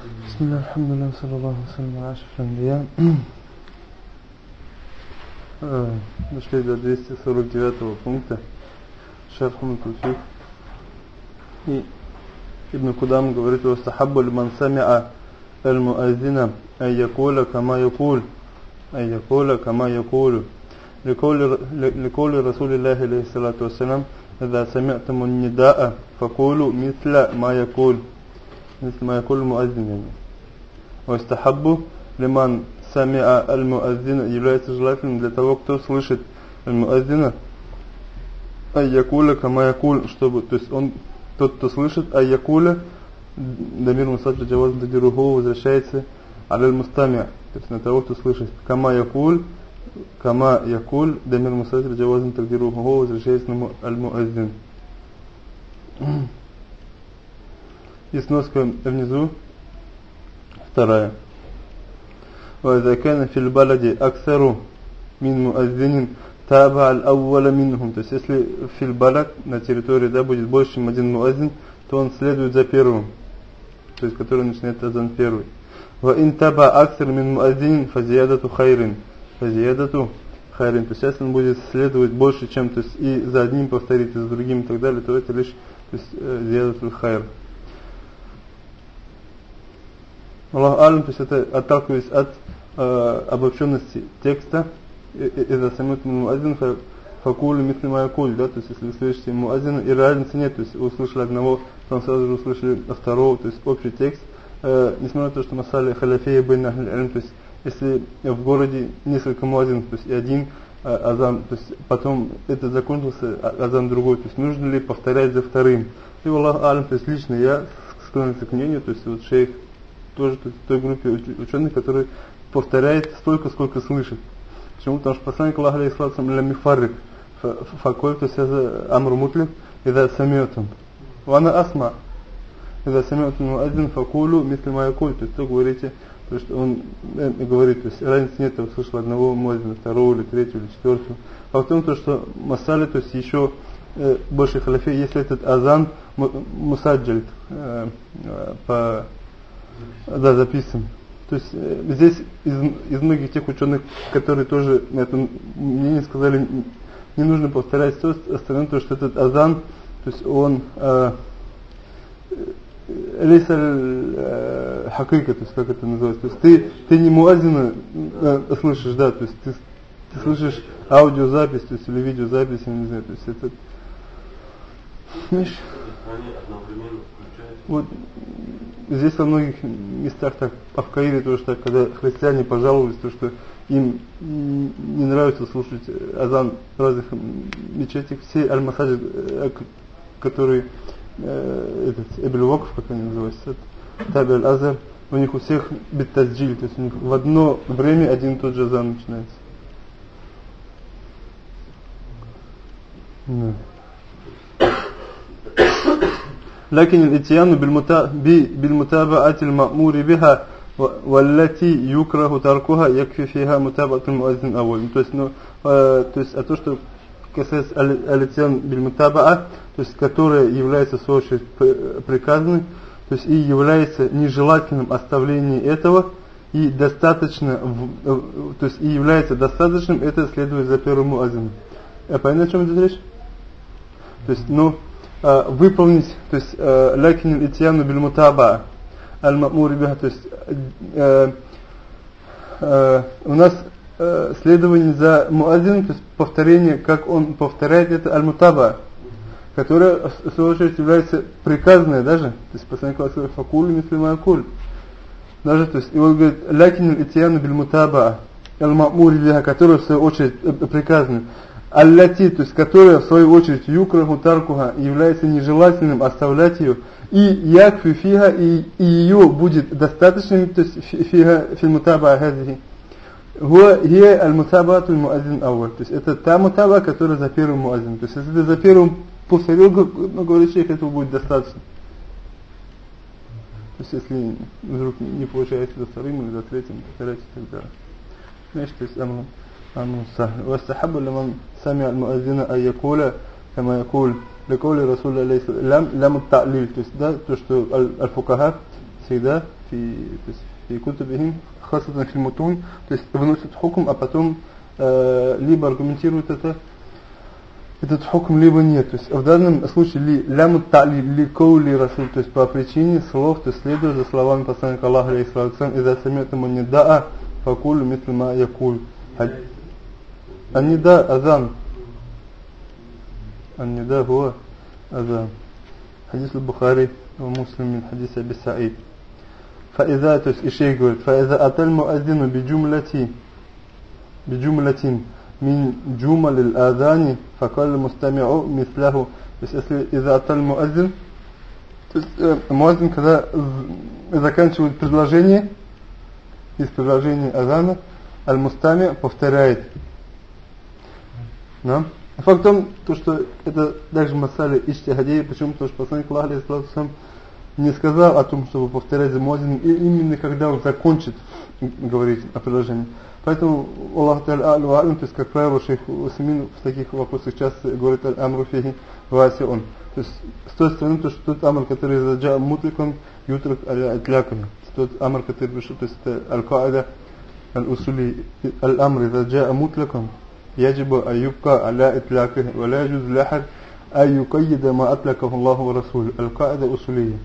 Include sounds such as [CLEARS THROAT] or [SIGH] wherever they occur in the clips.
بسم الله الحمد لله صلى الله وسلم على أشرف الأنبياء Э, Дошли до 249 пункта Шархун Туфик И Ибн Кудам говорит وَاسْتَحَبُّ لِمَنْ سَمِعَ المؤذن أن يقول كما يقول أن يقول كما يقول لقول, لقول رسول الله عليه الصلاة والسلام إذا سمعتم النداء فقولوا مثل ما يقول مثل ما يقول المؤذن يعني واستحب لمن самиа аль-муаззина является желательным для того, кто слышит аль-муаззина айякуля кама якуль, чтобы, то есть он, тот, кто слышит айякуля, дамир мусаджа джаваз дадируху возвращается аль-мустамия, то есть на того, кто слышит кама якуль, кама якуль, дамир мусаджа джаваз дадируху возвращается на аль-муаззин. И сноска внизу, вторая. وإذا كان في البلد أكثر من مؤذن تابع الأول منهم. То есть если في البلد на территории да, будет больше, чем один муазин, то он следует за первым. То есть который начинает азан первый. وإن تابع أكثر من مؤذن فزيادة خير. فزيادة خير. То есть если он будет следовать больше, чем то есть и за одним повторить, и за другим и так далее, то это лишь то есть, зиядатуль хайр. Аллах Алим, то есть это отталкиваясь от э, обобщенности текста, из-за самих муазин факулю митли маякуль, да, то есть если вы слышите муазина, и разницы нет, то есть вы услышали одного, потом сразу же услышали второго, то есть общий текст, э, несмотря на то, что масали халяфея бен то есть если в городе несколько муазинов, то есть и один э, азан, то есть потом это закончился а, азан другой, то есть нужно ли повторять за вторым. И Аллах Алим, то есть лично я склонился к мнению, то есть вот шейх тоже той группе ученых, которые повторяет столько, сколько слышит. Почему? Потому что посланник Аллаха алейхиссалату ля мифаррик факоль, то есть это амру мутлик, ида самиотун. Вана асма. Ида самиотун муазин факулу мисли маякуль. То есть то говорите, то есть он э, говорит, то есть разницы нет, я услышал одного муазина, второго или третьего или четвертого. А в том, то, что масали, то есть еще э, больше халифе, если этот азан мусаджаль э, э, по да, записан. То есть э, здесь из, из многих тех ученых, которые тоже на это мнение сказали, не нужно повторять все остальное, то что этот азан, то есть он э, лейса э, хакыка, то есть как это называется. То есть ты, ты не муазина э, слышишь, да, то есть ты, ты слышишь аудиозапись, то есть или видеозапись, я не знаю, то есть это... Видишь? Вот здесь во многих местах так, а в Каире тоже так, когда христиане пожаловались, то, что им не нравится слушать азан разных мечетях, все аль-масаджи, э, которые э, этот Эбель как они называются, Таби аль-Азар, у них у всех беттазджиль, то есть у них в одно время один и тот же азан начинается. Да. لكن الاتيان بالمتابعة المأمور بها والتي يكره تركها يكفي فيها متابعة المؤذن الأول то есть, ну, э, то есть, а то, что касается алитян бильмутабаа, то есть, которая является в свою очередь приказанной, то есть, и является нежелательным оставление этого, и достаточно, то есть, и является достаточным, это следует за первым муазином. Понятно, о чем здесь речь? То есть, ну, Э, выполнить, то есть лакин итьяну биль мутаба аль-мамур то есть э, э, у нас э, следование за муазин, то есть повторение, как он повторяет это аль-мутаба, которое в свою очередь является приказанное даже, то есть посланник Аллаха факуль мислима акуль. Даже, то есть, и он говорит, лакин итьяну биль мутаба аль-мамур которое в свою очередь приказано аллати, то есть которая в свою очередь юкраху таркуха является нежелательным оставлять ее, и якфи фиха, и, и ее будет достаточным, то есть фиха фильмутаба хазихи. Хуа хия аль-мутабату муазин авваль. То есть это та мутаба, которая за первым муазин. То есть если ты за первым повторил, ну, говорит шейх, этого будет достаточно. То есть если вдруг не получается за вторым или за третьим, повторяйте и так далее. Знаешь, то есть оно واستحب لمن سمع المؤذن أن يقول كما يقول لقول رسول الله لم لم التعليل то есть да то что аль-фукаха всегда في في كتبهم خاصة في المتون то есть выносят хукм а потом э, либо аргументируют это этот хукм либо нет. То есть в данном случае ли ляму тали ли коули расул, то есть по причине слов, то есть следуя за словами посланника Аллаха алейхиссалам, и за саметому не да'a факулю мислима якуль. النداء أذان النداء هو أذان حديث البخاري ومسلم من حديث أبي سعيد فإذا تسئشي يقول فإذا أتى المؤذن بجملة بجملة من جمل الآذان فقال المستمع مثله بس إذا أتى المؤذن المؤذن когда заканчивает предложение из предложения азана аль-мустами повторяет Да? Факт в том, то, что это даже масали иштихадей, почему? Потому что посланник Аллаха сам не сказал о том, чтобы повторять за муазином, и именно когда он закончит говорить о предложении. Поэтому Аллах Та'ala аль то есть как правило шейх Усамин в таких вопросах часто говорит аль-амру фихи васи он. То есть с той стороны, то, что тот амр, который заджа мутликом, ютрак аль-атляками. Тот амр, который пришел, то есть это аль-каада аль-усули, аль-амр, заджа мутликом, يجب أن يبقى على إطلاقه ولا يجوز لأحد أن يقيد ما أطلقه الله ورسوله القاعدة أصولية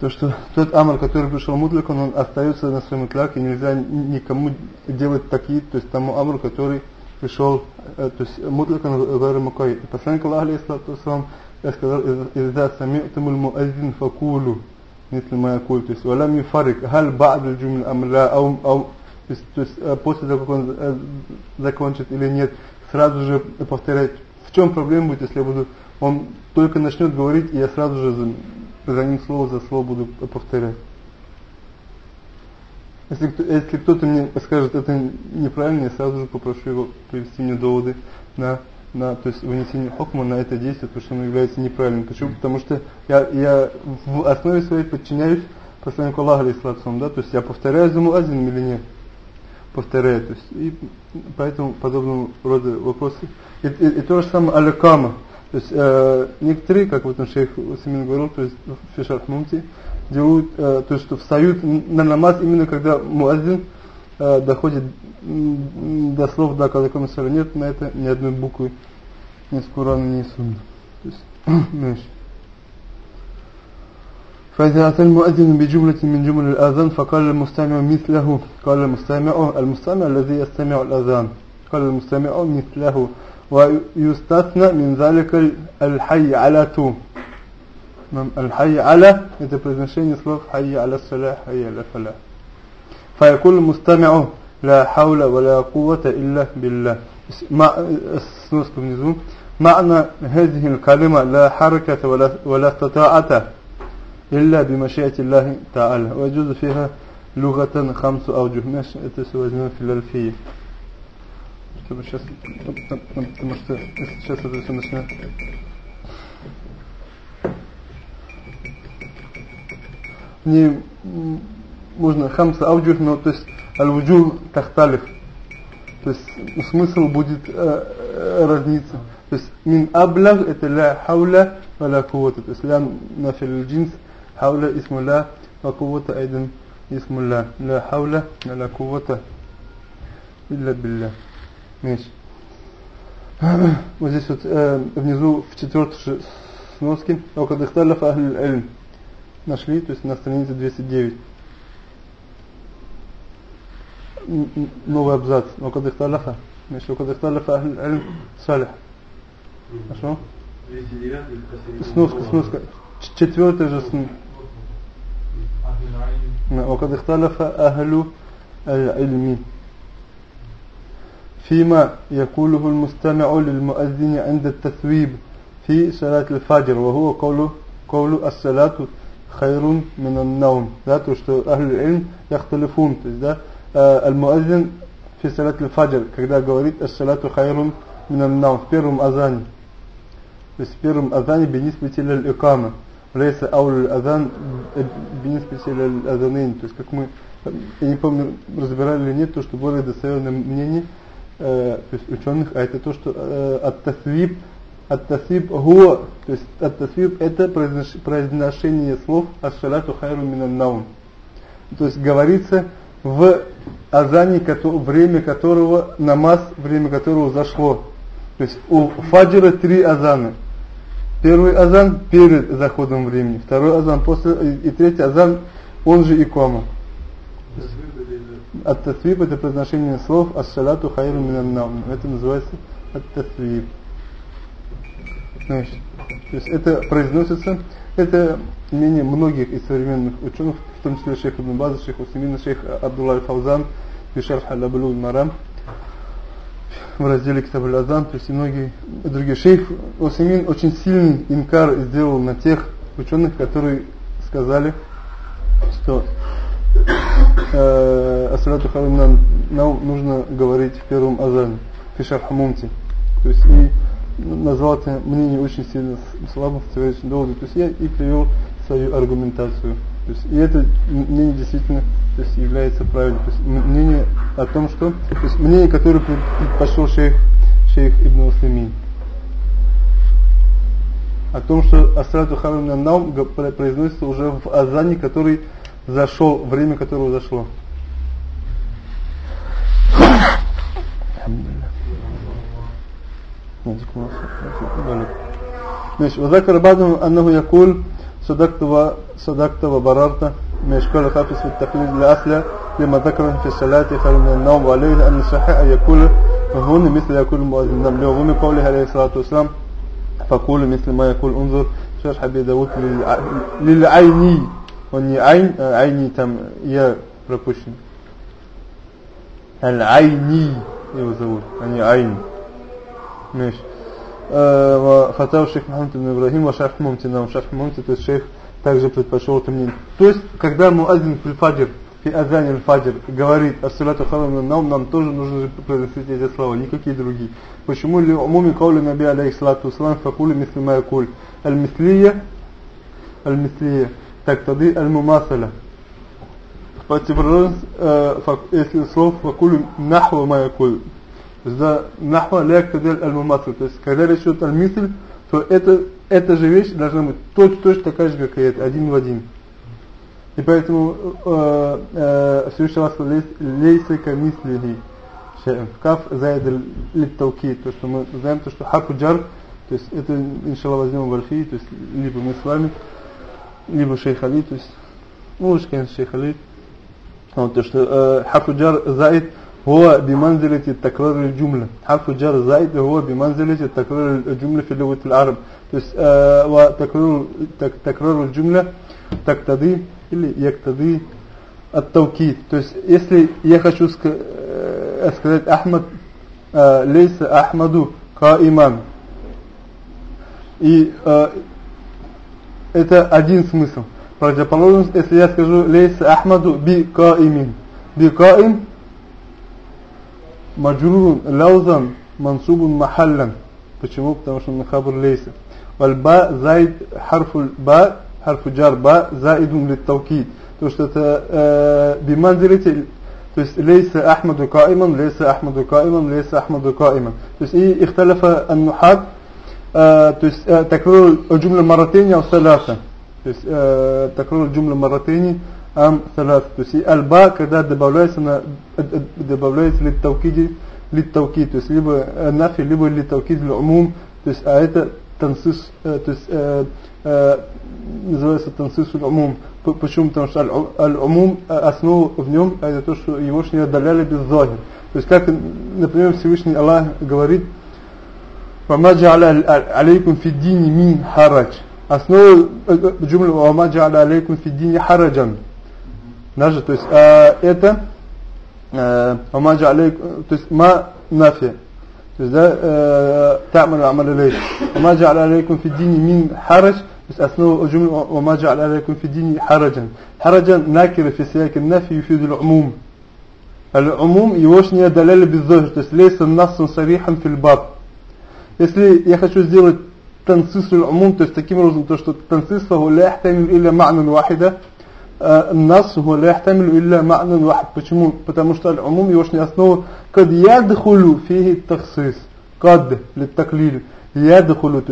то, что тот амр, который пришел мутлик, он, он остается на своем итляке, нельзя никому делать такие, то есть тому амру, который пришел, э, то есть мутлик, он говорит мукай. И посланник Аллаха, алейхиссалату вассалам, сказал, «Изда сами'тумул муаззин факулу», مثل ما يقول, то есть «Валам юфарик, халь бa'д аль-джумл амля, ау, ау, то есть, то есть э, после того, как он э, закончит или нет, сразу же повторять. В чем проблема будет, если я буду, он только начнет говорить, и я сразу же за, за ним слово за слово буду повторять. Если, если кто-то мне скажет, это неправильно, я сразу же попрошу его привести мне доводы на, на то есть вынесение хокма на это действие, то, что оно является неправильным. Почему? Потому что я, я в основе своей подчиняюсь посланнику Аллаха, да, то есть я повторяю за муазином или нет повторяет. То есть, и поэтому подобного рода вопросы. И, и, и то же самое алякама. То есть э, некоторые, как вот шейх Усимин говорил, то есть в Фишар Мумти, делают, э, то что встают на намаз именно когда муазин э, доходит до слов да, когда комиссара нет на это ни одной буквы ни из Курана, ни из Сунны. То есть, [CLEARS THROAT] فإذا أتى المؤذن بجملة من جمل الأذان فقال المستمع مثله قال المستمع المستمع الذي يستمع الأذان قال المستمع مثله ويستثنى من ذلك الحي على تو الحي على это произношение слов حي على الصلاة حي على الفلاح فيقول المستمع لا حول ولا قوة إلا بالله مع معنى هذه الكلمة لا حركة ولا, ولا استطاعة Илля бимашиятиллахи та'аля. Ваджузу фиха лугатан хамсу ауджух. Это все возьмем филальфии. Чтобы сейчас... Потому что сейчас это все начнет... Не можно хамса ауджух, но то есть аль-вуджух тахталиф. То есть ну, смысл будет э, э, разниться. То есть мин аблаг это ля хауля ва ля кувата. То есть лям нафиль джинс – Хавля исму ля, ва куввата айден исму ля. Ля хавля, ля куввата илля билля. Вот здесь вот внизу в четвертой сноске. Окад ахлил эльм. Нашли, то есть на странице 209. новый абзац. Окад ихталифа. Меч. Окад ихталифа ахлил эльм салих. Хорошо? Сноска, сноска. Четвертая же сноска. وقد اختلف أهل العلم فيما يقوله المستمع للمؤذن عند التثويب في صلاة الفجر وهو قول قول الصلاة خير من النوم ذات أهل العلم يختلفون ده المؤذن في صلاة الفجر когда говорит الصلاة خير من النوم в первом азане то есть в первом азане بنسبة للإقامة Лейса ауль азан бинисбитель азанейн. То есть, как мы, я не помню, разбирали или нет, то, что более достоверное мнение э, то есть ученых, а это то, что э, от-тасвиб, от-тасвиб гуа, то есть Ат-Тасвиб это произношение слов аш-шалату хайру минан наум. То есть говорится в азане, время которого намаз, время которого зашло. То есть у фаджира три Азаны. Первый азан перед заходом времени, второй азан после и третий азан, он же икома. От-татвиб это произношение слов ас-салату хайру минан наум. Это называется от-татвиб. Значит, то есть это произносится, это мнение многих из современных ученых, в том числе шейх Ибн База, шейх Усимина, шейх Абдулла Фаузан, и шейх Халабулу Марам в разделе Китаб Азан, то есть и многие другие. Шейх Усимин очень сильный инкар сделал на тех ученых, которые сказали, что э, Асалату Харим нам нужно говорить в первом азане, Фишар Хамумти. То есть и назвал это мнение очень сильно слабым, противоречным доводу. То есть я и привел свою аргументацию. То есть, и это мнение действительно то есть, является правильным. То есть, мнение о том, что... То есть мнение, которое предпочел шейх, шейх Ибн Услимин. О том, что Асрату Харам Наум произносится уже в Азане, который зашел, время которого зашло. ماشي وذكر بعضهم أنه يقول صدقت وصدقت وبررت من إشكال خافس في التقليد الأصل لما ذكر في الصلاة خير من النوم وعليه أن الصحيح أن يقول هون مثل يقول المؤذن نعم لعموم قوله عليه الصلاة والسلام فقول مثل ما يقول انظر شرح أبي داود للعيني وني عين عيني تم يا пропущен العيني его зовут а не عين Хатав Шейх Мухаммад ибн Ибрагим, а Шайх Мумти, нам Шайх Мумти, то есть Шейх также предпочел это мнение. То есть, когда Муазин Фульфадир, фи азани аль-фаджр говорит ассаляту халам нам, нам тоже нужно произносить эти слова, никакие другие. Почему ли умуми каули наби алейхи салату салам факули мисли якуль? Аль-мислия, аль-мислия, так тады аль-мумасаля. Противоположность э, слов факули нахва маякуль. За нахва ля аль-мумасаля. То есть, когда речь идет аль-мисль, то это эта же вещь должна быть точно, точно такая же, как и это, один в один. И поэтому э, э, Всевышний Allah сказал, лейса камислихи каф заид литтауки, то, что мы знаем, то, что хаку джар, то есть это, иншалла, возьмем в архи, то есть либо мы с вами, либо шейх Али, то есть, ну, лучше, конечно, шейх Али, вот, то, что э, хаку джар заид, هو بمنزلة التكرار الجملة حرف الجر زائد هو بمنزلة التكرار الجملة في لغة العرب وتكرار تكرار الجملة تقتضي или يقتضي التوكيد то есть если я хочу сказать Ахмад лейса Ахмаду каиман и это один смысл противоположность если я скажу лейса Ахмаду би каимин би каим маджрурун лаузан мансубун махаллан почему потому что он хабр лейса والباء زائد حرف الباء حرف جار باء زائد للتوكيد то что это بمنزلة то есть ليس أحمد قائما ليس أحمد قائما ليس أحمد قائما то есть и اختلف النحات то есть تكرر الجملة مرتين أو ثلاثة то есть تكرر الجملة مرتين أم ثلاثة то есть الباء когда добавляется на добавляется للتوكيد للتوكيد то есть либо нафи либо للتوكيد العموم то есть а это тансис, э, то есть э, э, называется тансис умум. Почему? Потому что аль-умум, э, основа в нем, это то, что его не отдаляли без захир. То есть как, например, Всевышний Аллах говорит, وما جعل عليكم في الدين من حرج основа джумля وما جعل عليكم في الدين حرجا Даже, то есть а, это Умаджа алейк, то есть ма нафи. То есть, да, э, та'малю амалю алейк. Умаджа алейкум фи дини мин харадж. То есть основа джумля Умаджа алейкум фи дини хараджан. Хараджан накира фи сияке нафи юфиду л'умум. Аль-умум его ж не одолели без зожи. То есть лейса нассун сарихам фи л'баб. Если я хочу сделать тансису л'умум, то есть таким образом, то что тансису ля ахтамим иля ма'нан вахида, النص هو لا يحتمل إلا معنى واحد почему потому что العموم يوشني основа قد يدخل فيه التخصيص قد للتقليل يدخل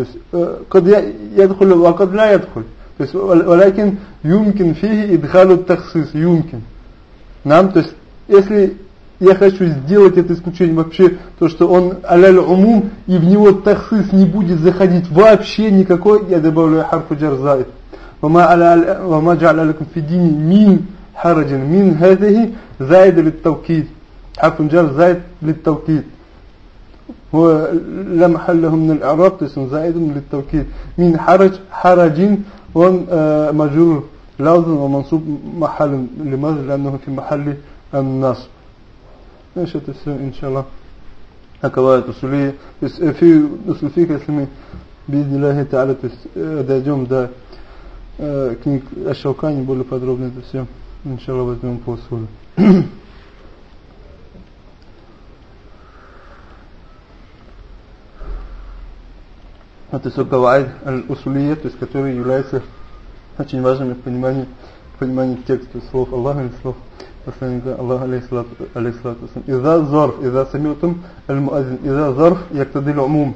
قد يدخل وقد لا يدخل То есть, ولكن يمكن فيه إدخال التخصيص يمكن. Нам, то есть, если я хочу сделать это исключение вообще, то что он аляль умум, и в него тахсис не будет заходить вообще никакой, я добавляю харфу джарзаид. وما على وما جعل لكم في الدين من حرج من هذه زائد للتوكيد. حرف جر زائد للتوكيد. هو لا محل له من الإعراب اسم زائد للتوكيد. من حرج حرج ومجرور آه، لازم ومنصوب محل. لماذا؟ لأنه في محل النصب. إيش إن شاء الله. هكذا تسلي في أصول فيك اسلمي بإذن الله تعالى تس... آه، ده جمدة э, книг Ашалкани, более подробно это все, сначала возьмем по усулю. [CLEARS THROAT] Это Сокавайд Аль-Усулия, то есть которые являются очень важными в понимании, в понимании текста слов Аллаха или слов посланника Аллаха алейхиссалату вассалам. Иза зарф, иза самютум аль-муазин, иза зарф яктадиль умум.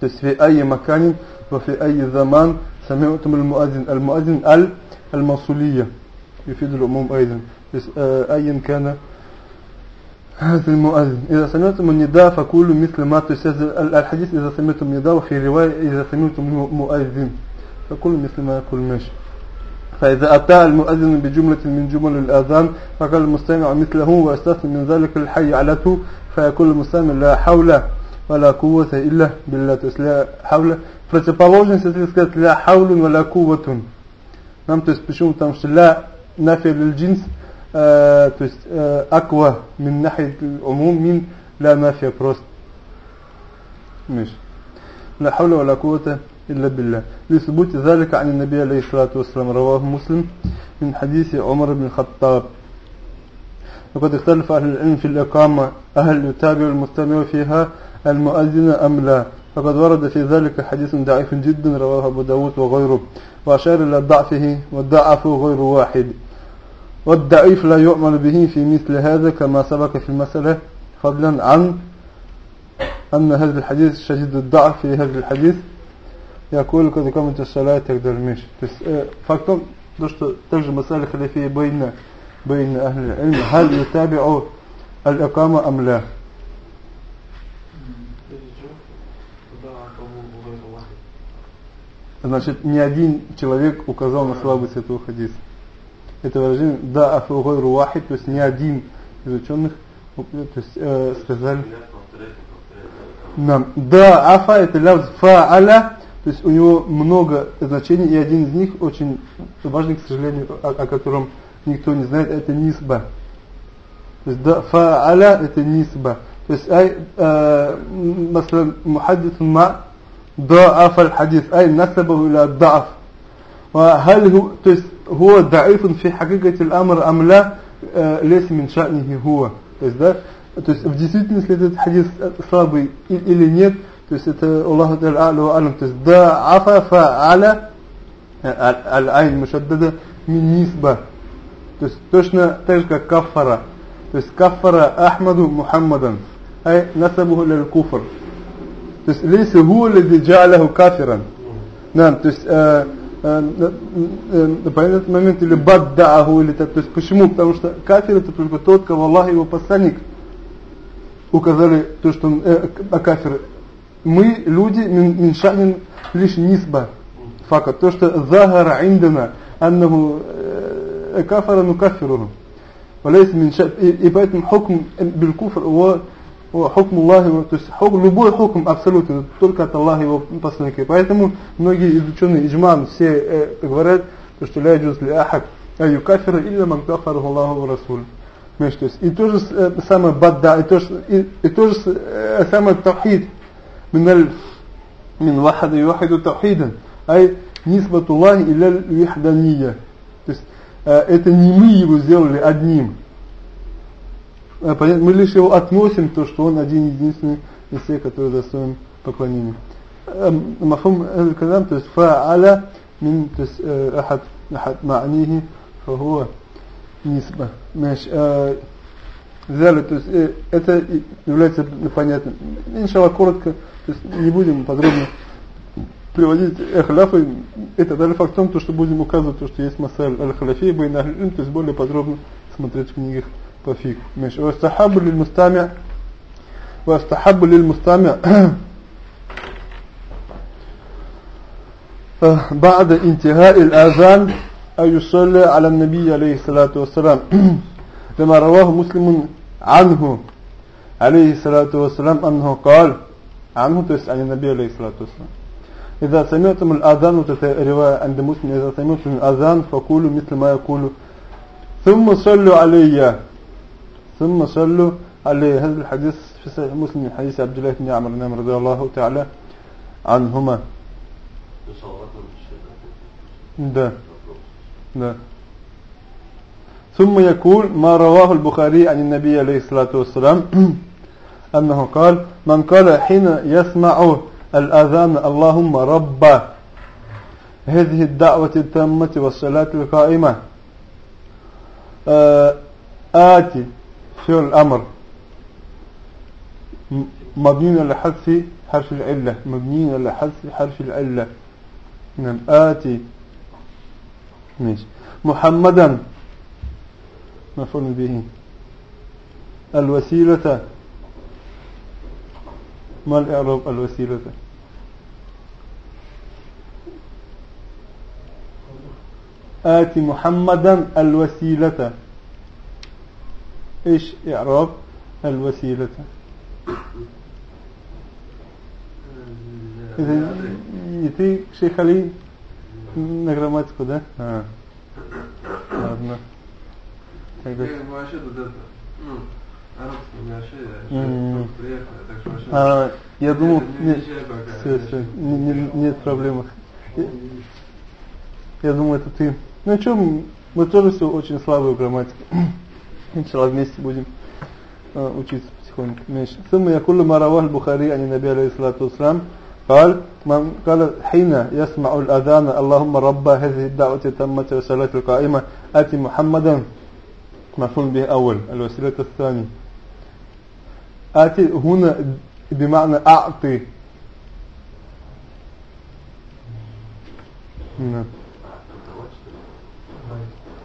То есть в айи макани ва фи айи заман, سمعتم المؤذن المؤذن ال الموصولية يفيد العموم أيضا. أيا كان هذا المؤذن. إذا سمعتم النداء فقولوا مثل ما تستهزئ الحديث. إذا سمعتم النداء وفي رواية إذا سمعتم مؤذن فقولوا مثل ما يقول ماشي. فإذا أتى المؤذن بجملة من جمل الآذان فقال المستمع مثله واستثنى من ذلك الحي علته فيقول المستمع لا حول ولا قوة إلا بالله لا حول противоположность если сказать لا حول ولا قوة нам то есть почему потому что لا нафи лиль آه то есть آه أقوى من ناحية العموم من لا نافية просто مش لا حول ولا قوة إلا بالله لثبوت ذلك عن النبي عليه الصلاة والسلام رواه مسلم من حديث عمر بن الخطاب وقد اختلف أهل العلم في الإقامة أهل يتابع المستمع فيها المؤذن أم لا؟ فقد ورد في ذلك حديث ضعيف جدا رواه أبو داود وغيره وأشار إلى ضعفه والضعف غير واحد. والضعيف لا يؤمن به في مثل هذا كما سبق في المسألة فضلا عن أن هذا الحديث شديد الضعف في هذا الحديث. يقول قد قامت الصلاة تقدر مش فاكتم دوشت تجد مسألة خلافية بين بين أهل العلم. هل يتابع الإقامة أم لا؟ Значит, ни один человек указал на слабость этого хадиса. Это выражение «да афугой руахи», то есть ни один из ученых то есть, э, сказали нам «да афа» это ляф фа аля, то есть у него много значений, и один из них очень важный, к сожалению, о, о котором никто не знает, это «нисба». То есть «да аля это «нисба». То есть «ай» э, «мухаддисун ма» ضعف الحديث أي نسبه إلى الضعف وهل هو то есть هو ضعيف في حقيقة الأمر أم لا ليس من شأنه هو то есть да то есть в действительности этот хадис слабый или нет то есть это Аллаху Та'ala алям, то есть да афа фа'аля аль-айн мушаддада мин нисба. То есть точно так же как кафара. То есть кафара Ахмаду Мухаммадан. Ай насабуху лил куфр. То есть лейса гу леди джаляху кафиран. Да, то есть э, э, э, по этот момент или баддааху или так. То есть почему? Потому что кафир это только тот, кого Аллах и его посланник указали то, что он э, а кафир. Мы люди миншанин лишь низба Фака. То, что загара индана аннаху э, кафара ну кафиру. И, и поэтому хукм биль куфр его хукм Аллахи, то есть хукм, любой хукм абсолютно, только от Аллаха его посланника. Поэтому многие изученные иджман все э, говорят, то, что ля джуз ли ахак, аю кафира илля ман кафару Аллаху расуль. То есть, и то же э, самое бадда, и то же, и, и то же э, самое тавхид, миналь, мин вахада и вахиду тавхидан, ай нисбатуллахи илля вихдания. То есть, э, это не мы его сделали одним, а, мы лишь его относим, то, что он один единственный из всех, который достоин поклонения. Эм, мафум эль-калам, то есть фа'аля мин, то есть э, ахад, ахад ма'нихи, фагуа нисба. Значит, э, взяли, то есть э, это является понятным. Иншалла, коротко, то есть не будем подробно приводить эхляфы, это даже факт в том, то, что будем указывать, то, что есть масаль аль-халяфей, то есть более подробно смотреть в книгах فيكم. ماشي. واستحب للمستمع واستحب للمستمع [COUGHS] آه، بعد انتهاء الأذان أن يصلي على النبي عليه الصلاة والسلام. [COUGHS] لما رواه مسلم عنه عليه الصلاة والسلام أنه قال عنه تسأل عن النبي عليه الصلاة والسلام. إذا سمعتم الأذان رواية عند مسلم إذا سمعتم الأذان فقولوا مثل ما يقول ثم صلوا علي. ثم صلوا علي هذا الحديث في صحيح مسلم من حديث عبد الله بن عمرو بن رضي الله تعالى عنهما. ده. ده. ثم يقول ما رواه البخاري عن النبي عليه الصلاة والسلام [CLEARS THROAT] أنه قال من قال حين يسمع الأذان اللهم رب هذه الدعوة التامة والصلاة القائمة. آه، آتي في الأمر. مبني على حذف حرف العلة. مبني على حذف حرف العلة. نعم آتي ماشي. محمدا. مفعول به. الوسيلة. ما الإعراب الوسيلة؟ آتي محمدا. الوسيلة. إيش إعراب الوسيلة Это и ты, шейх Али, на грамматику, да? А. Ладно. Я вообще тут это, ну, арабский не вообще, приехал, так что вообще... А, я думал, нет, все, все, нет, нет проблем. Я думаю, это ты. Ну что, мы тоже все очень слабые в грамматике. Иншаллах вместе будем учиться потихоньку. ثم يقول ما رواه البخاري عن النبي عليه الصلاة والسلام قال من قال حين يسمع الأذان اللهم رب هذه الدعوة تمة وصلاة القائمة أتي محمدا مفهوم به أول الوسيلة الثانية آتي هنا بمعنى أعطي نعم.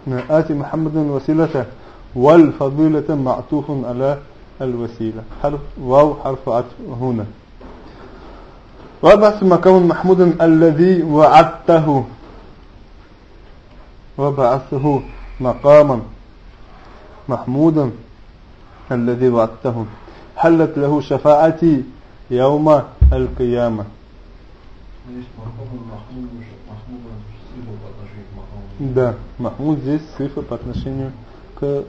نعم آتي محمدا الوسيلة والفضيلة معطوف على الوسيلة حرف واو حرف عطف هنا وابعث مكان محمودا الذي وعدته وبعثه مقاما محمودا الذي وعدته حلت له شفاعتي يوم القيامة Да, Махмуд здесь цифра по отношению к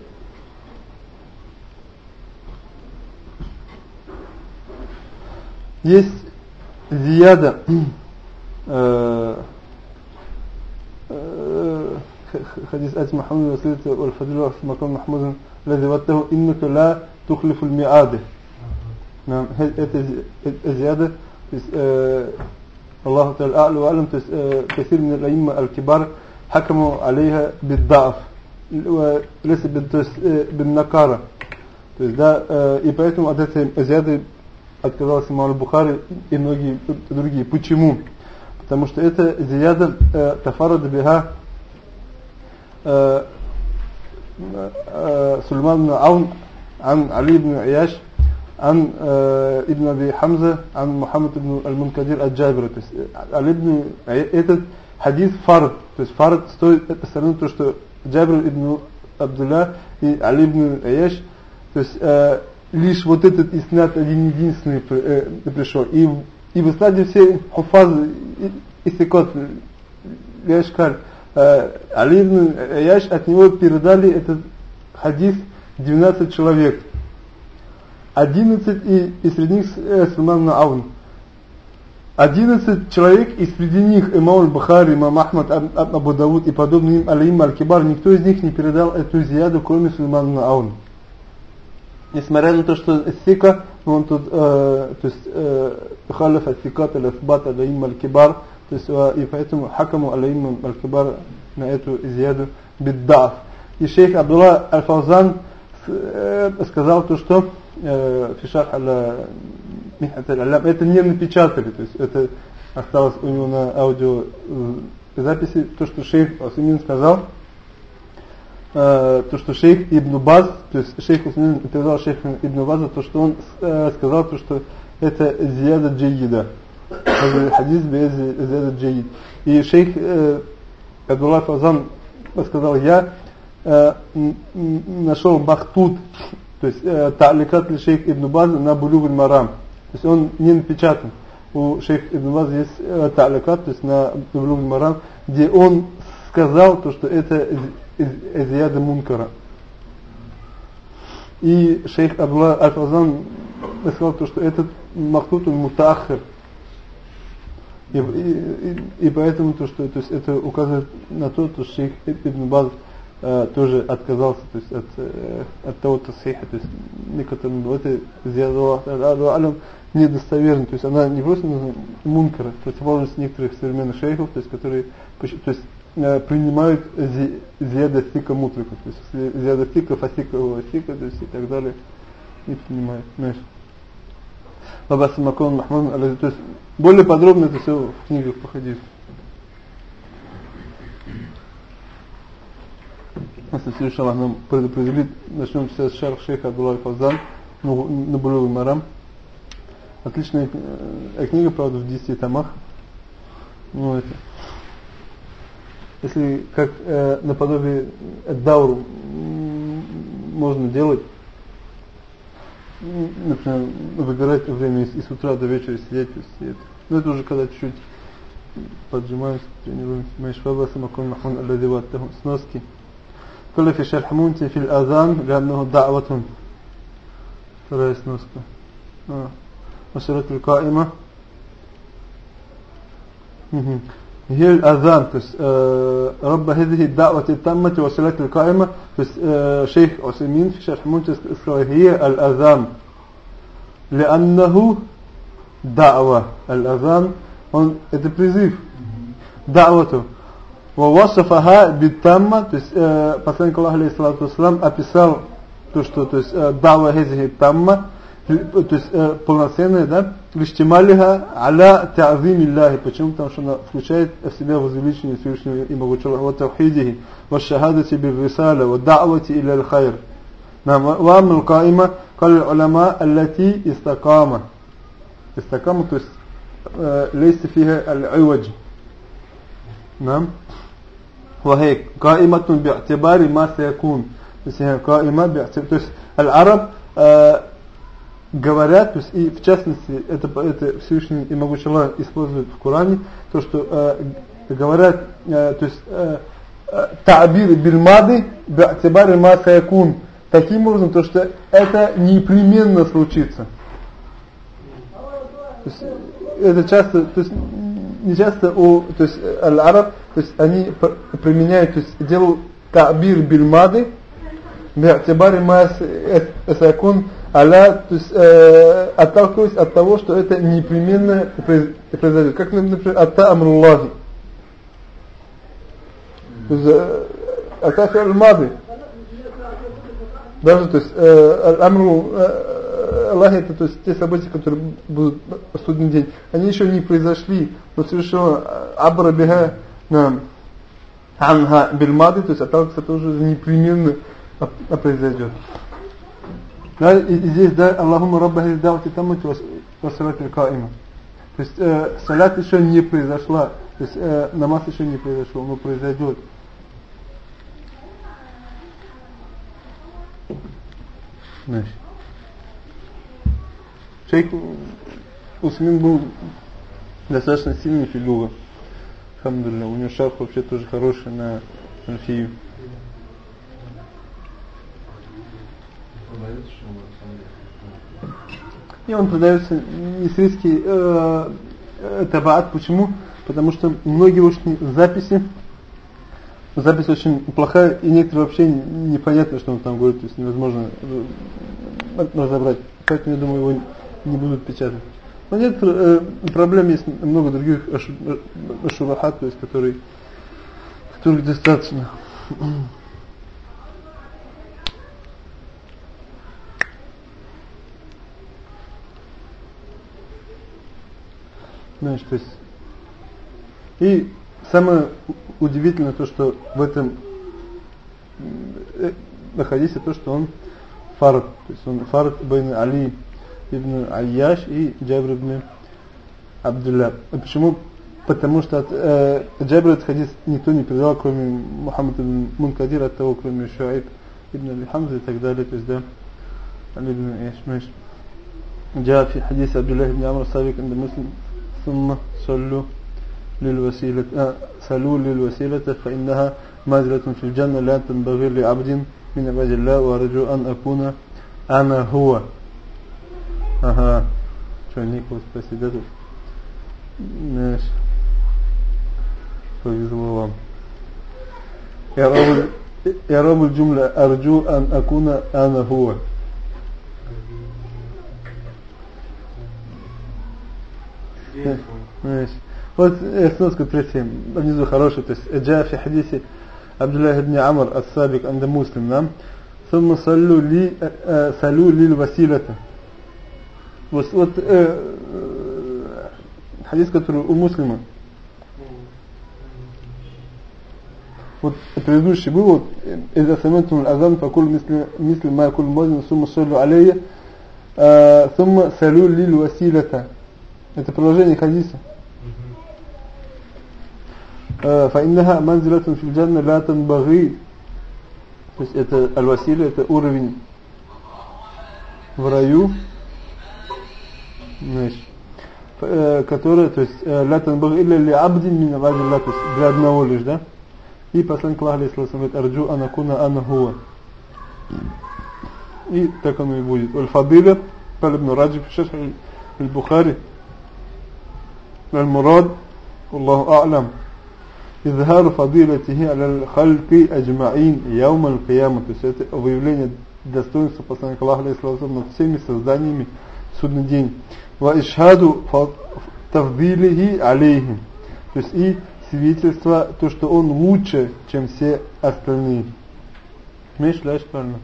есть زيادة حديث آت محمد وسيلة والفضل في مكان محمود الذي وته إنك لا تخلف الميعاد نعم هذه زيادة الله تعالى أعلى وأعلم كثير من الأئمة الكبار حكموا عليها بالضعف وليس بالنكارة то есть да и поэтому от этой зиады отказался имам Бухари и многие другие. Почему? Потому что это зияда э, тафарад биха э, э, Сульман Аун عن علي بن عياش عن ابن أبي حمزة عن محمد بن المنكدر الجابر علي بن этот حديث фард то есть фард стоит стороны то что Джабр ибн Абдулла и Али ибн Аяш то есть лишь вот этот иснат один единственный э, пришел. И, и в иснаде все хуфазы истекот Яшкаль э, Али ибн Яш от него передали этот хадис 12 человек. 11 и, и среди них э, Сулман Аун. 11 человек, и среди них имам Бухари, имам Ахмад, Абу Дауд и подобные им, Алим Аль-Кибар, никто из них не передал эту зияду, кроме Сулеймана Аун несмотря на то, что сика, он тут, э, то есть, э, халиф ат-сикат аль-асбат аль-аим аль-кибар, то есть, э, и поэтому хакаму аль-аим аль-кибар на эту изъяду биддаф. И шейх Абдулла аль-Фаузан э, сказал то, что э, фишах аль это не напечатали, то есть это осталось у него на аудио записи, то, что шейх Усмин сказал, э, то, что шейх Ибн Баз, то есть шейх Усмин передал шейх Ибн База, то, что он э, сказал, то, что это зияда джейида. Хадис без зияда джейид. И шейх э, Абдулла Фазан сказал, я э, нашел Бахтут, то есть э, Та'ликат ли шейх Ибн Баз на Булюг Марам. То есть он не напечатан. У шейх Ибн Баз есть э, Та'ликат, то есть на Булюг Марам, где он сказал, то, что это Зияда Мункара. И шейх Абдулла Аль-Фазан сказал, то, что этот Махтут он мутахир. И, и, и, поэтому то, что то есть это указывает на то, что шейх Ибн Баз э, тоже отказался то есть от, э, от того тасхиха, то есть некоторым это зиаду недостоверно, то есть она не просто мункара, противоположность некоторых современных шейхов, то есть которые то есть, принимают зи, зияда фика мутрика, то есть зияда фика, фасика, фика, то есть и так далее, не принимают, знаешь. Баба Самакон Махмад, то есть более подробно это все в книгах по хадису. Если следующий Аллах нам предопределит, начнем сейчас шарх шейха Абдулlah Фазан, на Булюг Марам. Отличная э, книга, правда, в 10 томах. Ну, это если как э, наподобие дауру можно делать, например, выбирать время и, и с утра до вечера сидеть, сидеть. Но это уже когда чуть-чуть поджимаемся, тренируемся. Майшваба самакун махон алладиваттаху. Сноски. Коли фи шархмунти фил азан ляннаху да'ватун. Вторая сноска. А. Машарат аль-каима. Угу. هي الأذان تس آه رب هذه الدعوة التامة وصلة القائمة تس آه شيخ عثيمين في شرح مونتي هي الأذان لأنه دعوة الأذان это призыв دعوته ووصفها بالتامة то есть э, посланник Аллаха алейхиссалату вассалам описал то что то есть э, дава хазихи тамма то есть э, полноценная да лиштималиха аля та'зим Аллахи почему потому что она включает в себя возвеличение Всевышнего и могучего Аллаха тавхидихи ва шахадати бир рисаля ва да'вати иля аль-хайр نعم وأما القائمة قال العلماء التي استقامة استقامة то есть э, ليس فيها العوج نعم وهي قائمة باعتبار ما سيكون то есть قائمة باعتبار то есть العرب э, говорят, то есть и в частности это, это Всевышний и Могучий Аллах использует в Коране, то что э, говорят, э, то есть э, табир бильмады би'атибари ма саякун таким образом, то что это непременно случится. То есть, это часто, то есть не часто у, то есть аль-араб, то есть они применяют, то есть делают табир бильмады би'атибари ма саякун Алла, то есть, э, отталкиваясь от того, что это непременно произойдет. Как, например, Атта Амруллахи. То есть, э, Атта Аль-Мады. Даже, то есть, э, Амру э, это то есть, те события, которые будут в судный день, они еще не произошли, но совершенно Абра Биха на Анха Бельмады, то есть, отталкивается тоже непременно произойдет. Да, и, и здесь, да, Аллахума Рабба Хиздавати Тамати Васалат Каима. То есть э, салят еще не произошла, то есть э, намаз еще не произошел, но произойдет. Значит. Шейх Усмин был достаточно сильный фигура. Алхамдулилля. У него шарф вообще тоже хороший на Альфию. И он продается мисрийский э, э, табаат. Почему? Потому что многие очень записи, запись очень плохая, и некоторые вообще непонятно, что он там говорит, то есть невозможно э, разобрать. Поэтому, я думаю, его не будут печатать. Но нет э, проблем, есть много других ашурахат, то есть которые, которых достаточно. Знаешь, то есть И самое удивительное то, что в этом э, хадисе то, что он фард, то есть он фард бен Али ибн Айяш и Джабр ибн Абдулла. Почему? Потому что от э, Джабр этот хадис никто не передал, кроме Мухаммада ибн Мункадир, от того, кроме Шуайб ибн Али Хамза и так далее. То есть, да, Али ибн Ишмеш. جاء في حديث عبد الله بن عمرو السابق عند مسلم ثم صلوا للوسيلة آه صلوا للوسيلة فإنها منزلة في الجنة لا تنبغي لعبد من عباد الله وأرجو أن أكون أنا هو أها شو نيكوس بسيدته ماشي повезло вам يا رب الجملة أرجو أن أكون أنا هو ماشي вот сноска 37 внизу хороший то есть جاء في حديث عبد الله بن عمر السابق عند مسلم نعم ثم صلوا لي صلوا لي الوسيلة вот, вот э, حديث который у муслима вот предыдущий был вот إذا سمعتم الأذان فكل مثل مثل ما يقول المؤذن ثم صلوا عليه ثم صلوا لي الوسيلة Это продолжение хадиса. فإنها منزلة في الجنة لا تنبغي то есть это аль-василя, это уровень в раю, значит, который, то есть, لا تنبغي إلا لعبد من عباد الله, то есть для одного лишь, да? И посланник Аллаха, алейхиссалам, говорит, арджу анакуна ана хуа. И так оно и будет. Аль-Фадиля, قال ابن راجب في شرح البخاري المراد الله أعلم. إظهار فضيلته على الخلق أجمعين يوم القيامة. То есть это выявление достоинства посланника Аллаха над всеми созданиями в судный день. وإشهاد تفضيله عليهم то есть и свидетельство то, что он лучше, чем все остальные. مش لاش правильно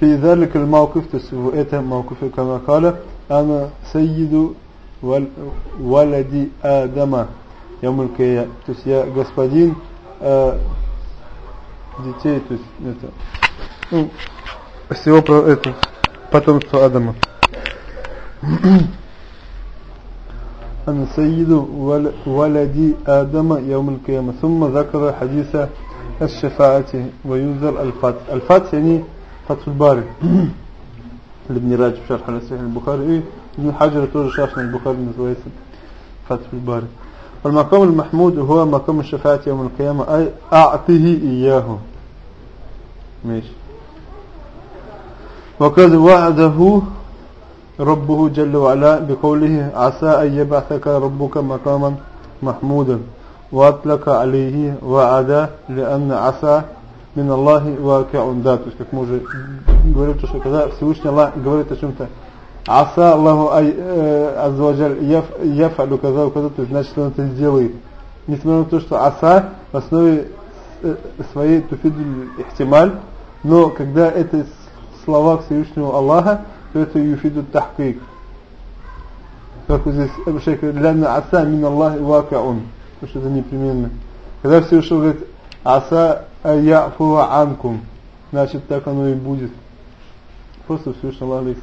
في ذلك الموقف то есть в этом موقفе كما قال أنا سيد валяди Адама Ямулькая, то есть я господин э, детей, то есть это, ну, всего про это, потомство Адама. أنا سيد ولدي آدم يوم القيامة ثم ذكر حديث الشفاعة وينزل الفاتح الفاتح يعني فتح الباري [CLEARS THROAT] لابن راجب شرح على صحيح البخاري ابن حجر тоже شرح البخاري называется فتح الباري والمقام المحمود هو مقام الشفاعة يوم القيامة أي أعطه إياه ماشي وقد وعده ربه جل وعلا بقوله عسى أن يبعثك ربك مقاما محمودا وأطلق عليه وعدا لأن عسى من الله واقع да, то есть как мы уже говорили, что когда Всевышний Аллах говорит о чем-то Аса Аллаху Азваджаль яфалю каза каза, то есть значит он это сделает. Несмотря на то, что аса в основе своей туфидуль ихтималь, но когда это слова Всевышнего Аллаха, то это юфиду тахкик. Как вот здесь шейх говорит, «Ляна аса мин Аллахи вакаун». Потому что это непременно. Когда Всевышний говорит, «Аса яфу анкум», значит так оно и будет. Просто Всевышний Аллах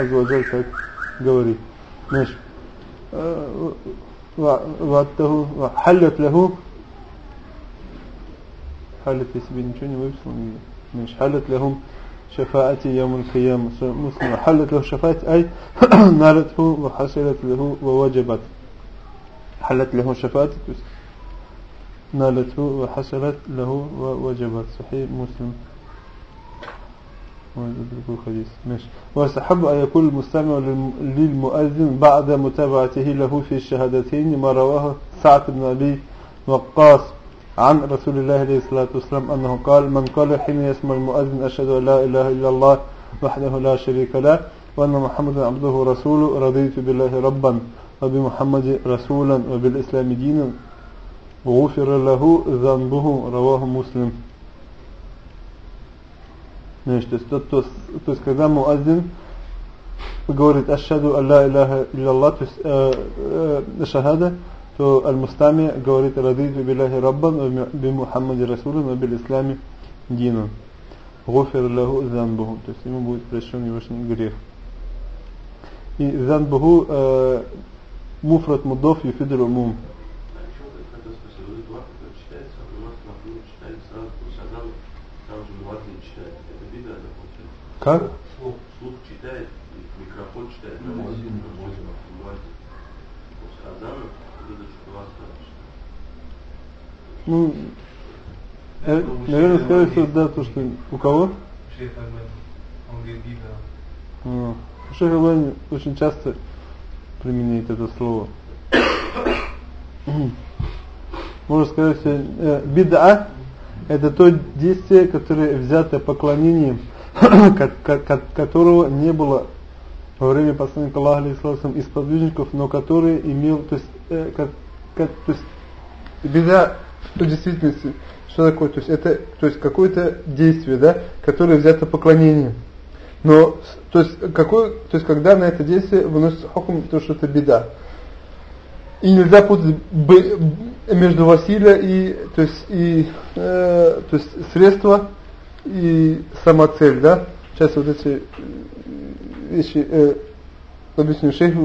Аззаваджаль так говорит. Значит, وعدته حلت له حلت في سبيل ничего не выписал مش حلت لهم شفاعتي يوم القيامة مسلم حلت له شفاعة أي نالته وحصلت له ووجبت حلت له شفاعتي نالته وحصلت له ووجبت صحيح مسلم الحديث ماشي. ويستحب أن يكون المستمع للمؤذن بعد متابعته له في الشهادتين ما رواه سعد بن أبي وقاص عن رسول الله عليه الصلاة والسلام أنه قال من قال حين يسمع المؤذن أشهد أن لا إله إلا الله وحده لا شريك له وأن محمد عبده ورسوله رضيت بالله ربا وبمحمد رسولا وبالإسلام دينا غفر له ذنبه. رواه مسلم. Значит, то тот, то, то есть когда муаззин говорит «Ашхаду алла илляха илляллах», то есть э, э, шахада, то Аль-Мустами говорит «Радиту билляхи раббан, би Мухаммади расулан, бил ислами динан». Гофер лаху занбуху. То есть ему будет прощен его грех. И занбуху э, муфрат мудов юфидр умум. Как? Слух, слух читает, микрофон читает, на магазин, Азан, Ну, э, наверное, скорее всего, да, то, что у кого? Шейх Он говорит, бида. А, Шейх Албани очень часто применяет это слово. [COUGHS] Можно сказать, что э, бида это то действие, которое взято поклонением [COUGHS] которого не было во время посланника Аллаха из подвижников, но который имел, то есть, э, как, как, то есть беда в действительности, что такое, то есть это, то есть какое-то действие, да, которое взято поклонением. Но, то есть, какой, то есть, когда на это действие выносится хокум, то что это беда. И нельзя путать между Василия и, то есть, и, э, то есть, средства и сама цель, да? Сейчас вот эти вещи э, объясню. Шейх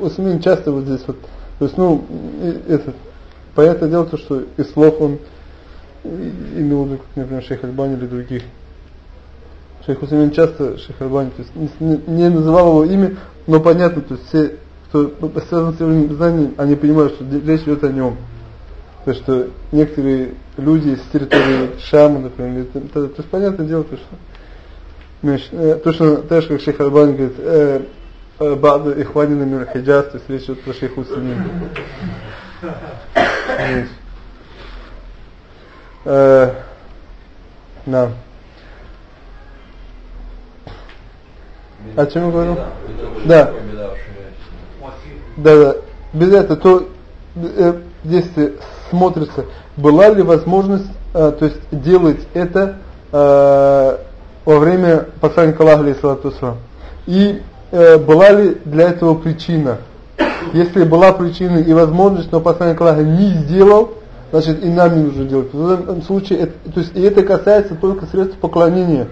Усмин часто вот здесь вот, то есть, ну, это, понятное дело, то, что из слов он имел в виду, например, шейх Альбани или других. Шейх Усмин часто, шейх Альбани, то есть, не, не называл его имя, но понятно, то есть, все, кто связан с его знанием, они понимают, что речь идет о нем. То, что некоторые люди с территории Шама, например, то, то, то есть понятное дело, то, что э, то, что так же, как шейх Альбан говорит, э, э Баду Ихванина Мир Хиджаз, то есть речь идет про шейх Усамин. Э, да. О чем я говорю? Да. Да, да. Без этого то э, действие смотрится, была ли возможность, э, то есть делать это э, во время посланника Аллаха алейхиссалату И э, была ли для этого причина? Если была причина и возможность, но посланник Аллаха не сделал, значит и нам не нужно делать. В этом случае, это, то есть и это касается только средств поклонения.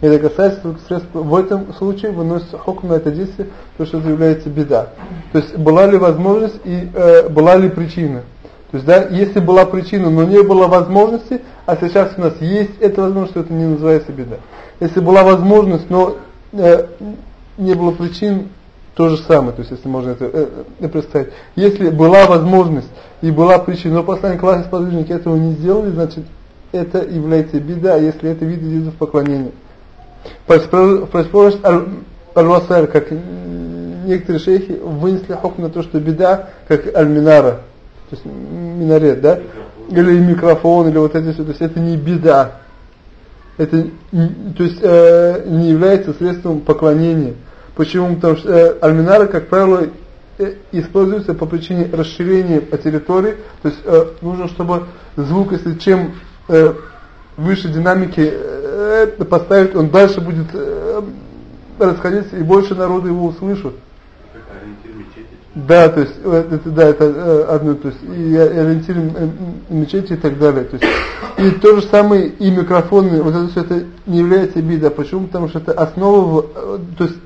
Это касается только средств, в этом случае выносится хокм на это действие, то что является беда. То есть была ли возможность и э, была ли причина. То есть, да, если была причина, но не было возможности, а сейчас у нас есть эта возможность, то это не называется беда. Если была возможность, но э, не было причин, то же самое, то есть если можно это э, представить. Если была возможность и была причина, но посланник класса сподвижники этого не сделали, значит это является беда, если это вид видов поклонения. Противоположность аль-васаль, как некоторые шейхи вынесли хокм на то, что беда, как аль-минара то есть минарет, да? Или микрофон, или вот эти все, то есть это не беда. Это то есть э, не является средством поклонения. Почему? Потому что э, альминары, как правило, э, используются по причине расширения территории. То есть э, нужно, чтобы звук, если чем э, выше динамики э, поставить, он дальше будет э, расходиться и больше народу его услышат. Да, то есть э, это, да, это э, одно, то есть и ориентир мечети и так далее. То есть, и то же самое и микрофоны, вот это все это не является беда. Почему? Потому что это основа, э, то есть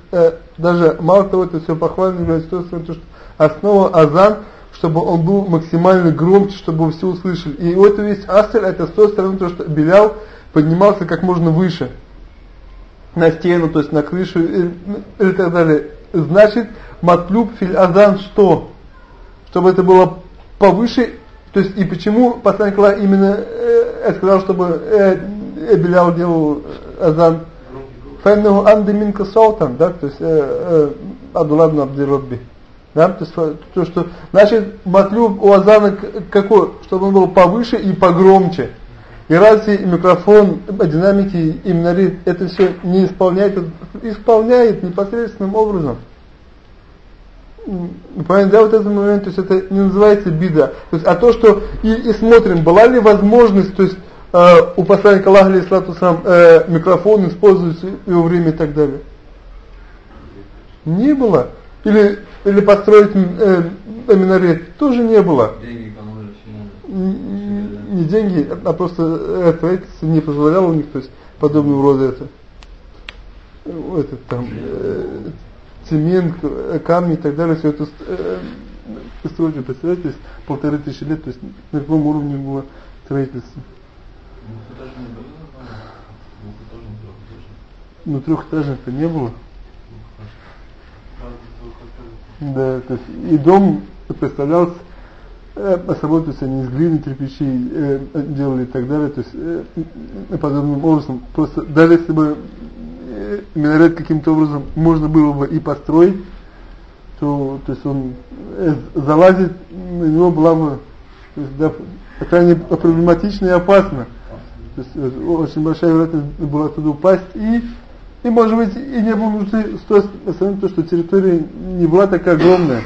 даже мало того, это все похвально является то, что основа азан, чтобы он был максимально громче, чтобы все услышали. И вот весь аср, это с той стороны, то, что Белял поднимался как можно выше на стену, то есть на крышу и, и так далее. Значит, матлюб филь азан что? Чтобы это было повыше, то есть и почему посланник Аллаха именно э, сказал, чтобы э, э, Белял делал азан? Фэннаху анды минка саутан, да, то есть э, э, Абдуллабн Абдирабби. Да, то есть то, что, значит, матлюб у азана какой? Чтобы он был повыше и погромче. И разве микрофон, динамики и минарит это все не исполняет? Исполняет непосредственным образом. Понятно, да, вот этот момент, то есть это не называется бида. То есть, а то, что и, и смотрим, была ли возможность, то есть э, у посланника Аллаха, алейхиссалату сам, э, микрофон используется его время и так далее. Не было. Или, или построить э, минарет тоже не было. Деньги Не деньги, а просто это, это не позволяло у них, то есть подобного рода это этот там э, цемент, камни и так далее, все это э, строили, представляете, полторы тысячи лет, то есть на каком уровне было строительство. Ну трехэтажных-то не было. Да, то есть и дом представлялся э, собой, то есть они из глины, кирпичей э, делали и так далее, то есть э, подобным образом. Просто даже если бы минарет каким-то образом можно было бы и построить, то, то есть он э, залазит, на него была бы, то есть, да, крайне проблематично и опасно. То есть э, очень большая вероятность была туда упасть и и может быть и не было нужды с той стороны, то, что территория не была такая огромная.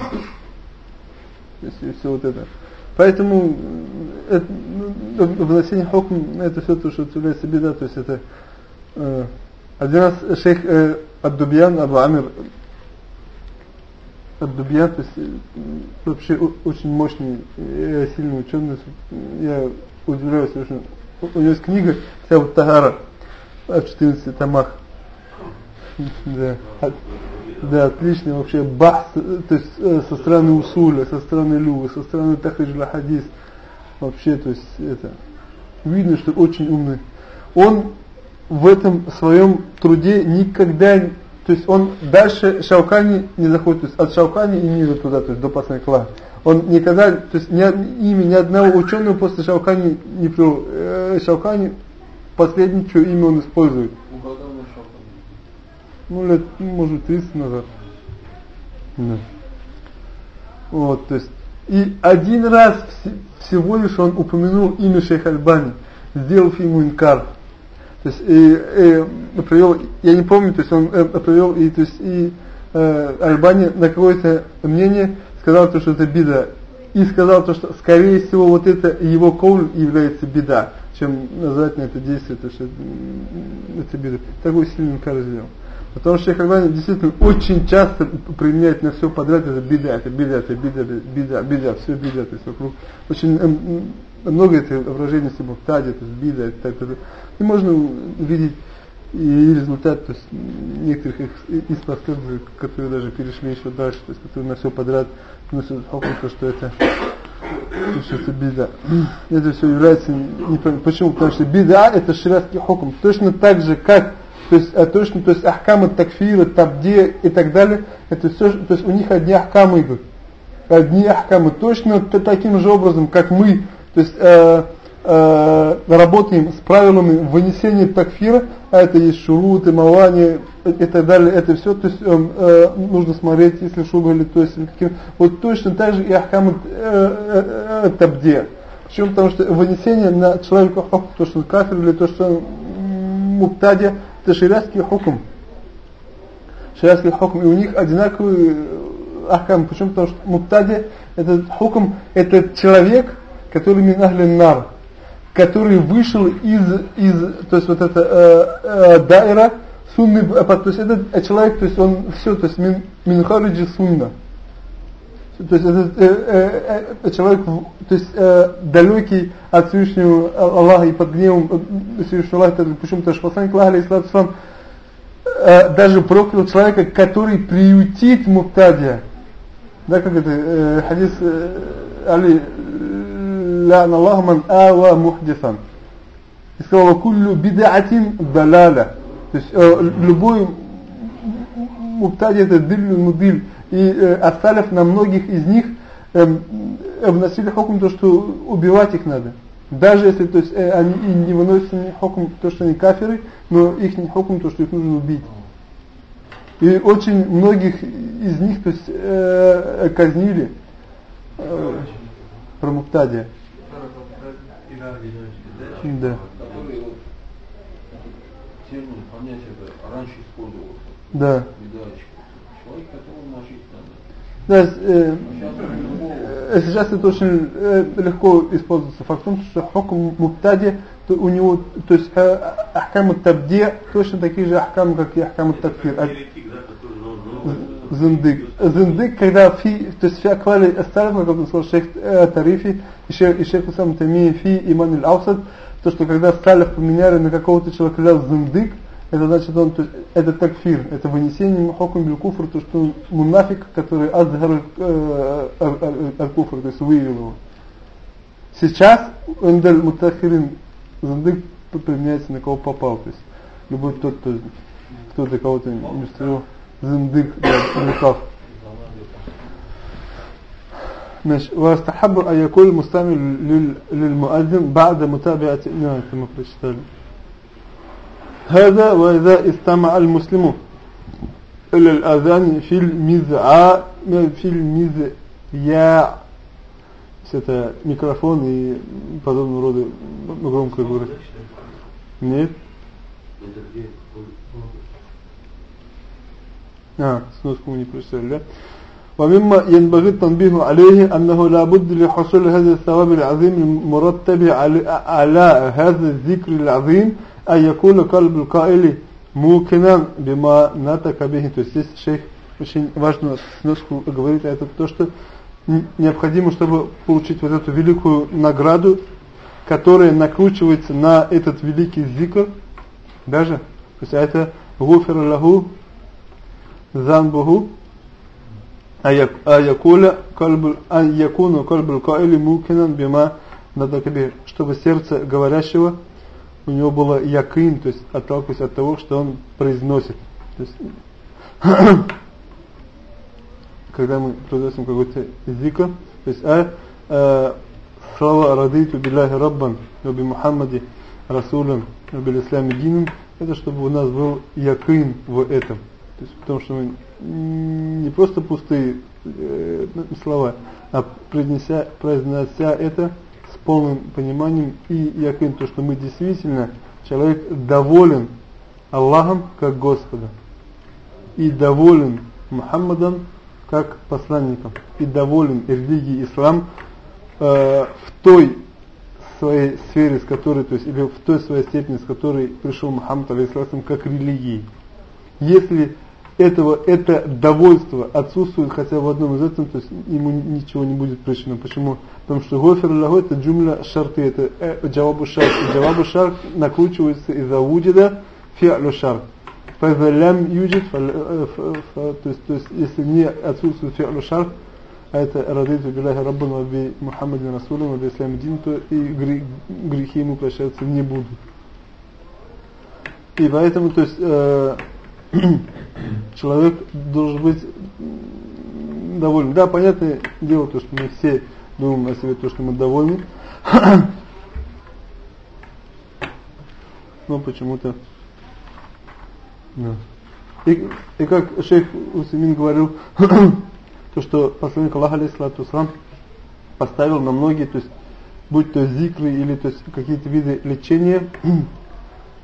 То есть и все вот это. Поэтому это, ну, вносение хокм, это все то, что является беда, то есть это э, один раз шейх э, Ад-Дубьян, Абу Амир Ад-Дубьян, то есть э, вообще очень мощный, э, сильный ученый, я удивляюсь, у него есть книга Сябут Тагара в 14 томах, [LAUGHS] да. Да, отличный вообще бахс, то есть э, со стороны усуля, со стороны люга, со стороны тахриджля хадис. Вообще, то есть это видно, что очень умный. Он в этом своем труде никогда, то есть он дальше Шаукани не заходит, то есть от Шаукани и ниже туда, то есть до Пасанкла. Он никогда, то есть ни, имя ни одного ученого после Шаукани не привел. Э, Шаукани последнее, что имя он использует ну лет, может 30 назад. Да. Вот, то есть, и один раз всего лишь он упомянул имя шейх Альбани, сделав ему инкар. То есть, и, и привел, я не помню, то есть он э, и, то есть, и э, Альбани на какое-то мнение сказал, то, что это беда. И сказал, то, что, скорее всего, вот это его коуль является беда, чем назвать на это действие, то, что это беда. Такой сильный инкар. Потому что Шейх Альбани действительно очень часто применяет на все подряд это беда, это беда, это беда, беда, беда, все беда, то есть вокруг. Очень эм, много это выражений таде, то есть беда, и так далее. И можно видеть и результат, то есть некоторых из последователей, которые даже перешли еще дальше, то есть которые на все подряд носят хокм, то что это что это беда. Это все является неправильно. Почему? Потому что беда это ширатский хокм. Точно так же, как то есть а точно, то есть ахкамы такфира, табде и так далее, это все, то есть у них одни ахкамы идут. Одни ахкамы. Точно таким же образом, как мы, то есть э, э, работаем с правилами вынесения такфира, а это есть шуруты, мавани и так далее, это все, то есть э, э, нужно смотреть, если шугали, то есть вот точно так же и ахкамы э, э, э, табде. Почему? Потому что вынесение на человека то, что он кафир или то, что он муптадия, это шариатский хукм. Шариатский хукм. И у них одинаковый э, ахкам. Почему? Потому что муптади, этот хукм, это человек, который мин нар, который вышел из, из то есть вот это э, э, дайра, сунны, э, то есть этот человек, то есть он все, то есть мин, мин хариджи сунна. То есть этот э, э, э, человек, то есть э, далекий от Всевышнего Аллаха и под гневом э, Всевышнего Аллаха, почему-то посланник Аллаха, алейхиссалам, э, даже проклял человека, который приютит муктадия. Да, как это, э, хадис э, Али, лa'на Аллаху ман ава мухдисан. И сказал, куллю бидаатин далаля. То есть э, любой муктадия это диллю мудиль и э, Ас-Салиф на многих из них э, вносили хокум то, что убивать их надо. Даже если то есть, э, они и не выносят хокум то, что они кафиры, но их не хокум то, что их нужно убить. И очень многих из них то есть, э, казнили э, про Муктадия. Да. Да. Да, э, э, сейчас это очень э, легко используется. Факт в том, что хокм муптади, то у него, то есть э, ахкам табде точно такие же ахкам, как и ахкам такфир. Зындык. Зындык, когда фи, то есть фи аквали асталиф, как он сказал шейх э, Тарифи и шейх, и шейх Усам Тамии фи иман аль-Аусад, то, что когда салиф поменяли на какого-то человека лял зындык, это значит он, то, это такфир, это вынесение мухакум биль куфр, то, что он мунафик, который азгар э, аль-куфр, то есть выявил его. Сейчас эндаль мутахирин зындык применяется на кого попал, то есть любой тот, кто, кто-то кого-то иллюстрировал зындык, да, рукав. ماشي واستحب أن يكون المستمع للمؤذن بعد متابعة نعم كما прочитали هذا وإذا استمع المسلم إلى الأذان في المذعاء في المذياع это микрофон и подобного рода громко говорить. Нет? А, сноску мы не прочитали, да? ومما ينبغي التنبيه عليه أنه لا بد لحصول هذا الثواب العظيم المرتب على هذا الذكر العظيم أن يكون قلب القائل موكنا بما نتك به то есть здесь шейх очень важно сноску говорит это то что необходимо чтобы получить вот эту великую награду которая накручивается на этот великий зикр даже то есть это гуфер лаху ذنبه аякуля кальбу ан якуну кальбу каили мукинан бима надакабир, чтобы сердце говорящего у него было якин, то есть отталкиваясь от того, что он произносит. То есть, [COUGHS] когда мы произносим какой-то зикр, то есть а, а слова радиту билляхи раббан, би Мухаммади расулан, би исламе дином, это чтобы у нас был якин в этом. То есть потому что мы не просто пустые э, слова, а произнеся, произнося это с полным пониманием. И якин, то, что мы действительно, человек доволен Аллахом как Господом. И доволен Мухаммадом как посланником. И доволен религией ислам э, в той своей сфере, с которой, то есть, или в той своей степени, с которой пришел Мухаммад, алейхиссалам, как религии. Если этого, это довольство отсутствует хотя в одном из этого, то есть ему ничего не будет причина. Почему? Потому что гофер лаху это джумля шарты, это э, джавабу шарт. Джавабу шарт накручивается из-за вуджида фи'лю шарт. Фаза лям юджид, э, то есть, то есть если не отсутствует фи'лю шарт, а это радиту билляхи раббану би Мухаммадин Расулам, би Ислам Дин, то и грехи ему прощаться не будут. И поэтому, то есть, э, [CLEARS THROAT] человек должен быть доволен. Да, понятное дело, то, что мы все думаем о себе, то, что мы довольны. [CLEARS THROAT] Но почему-то... Да. И, и как шейх Усимин говорил, [CLEARS THROAT] то, что посланник Аллаха, алейхиссалату поставил на многие, то есть, будь то зикры или то есть какие-то виды лечения,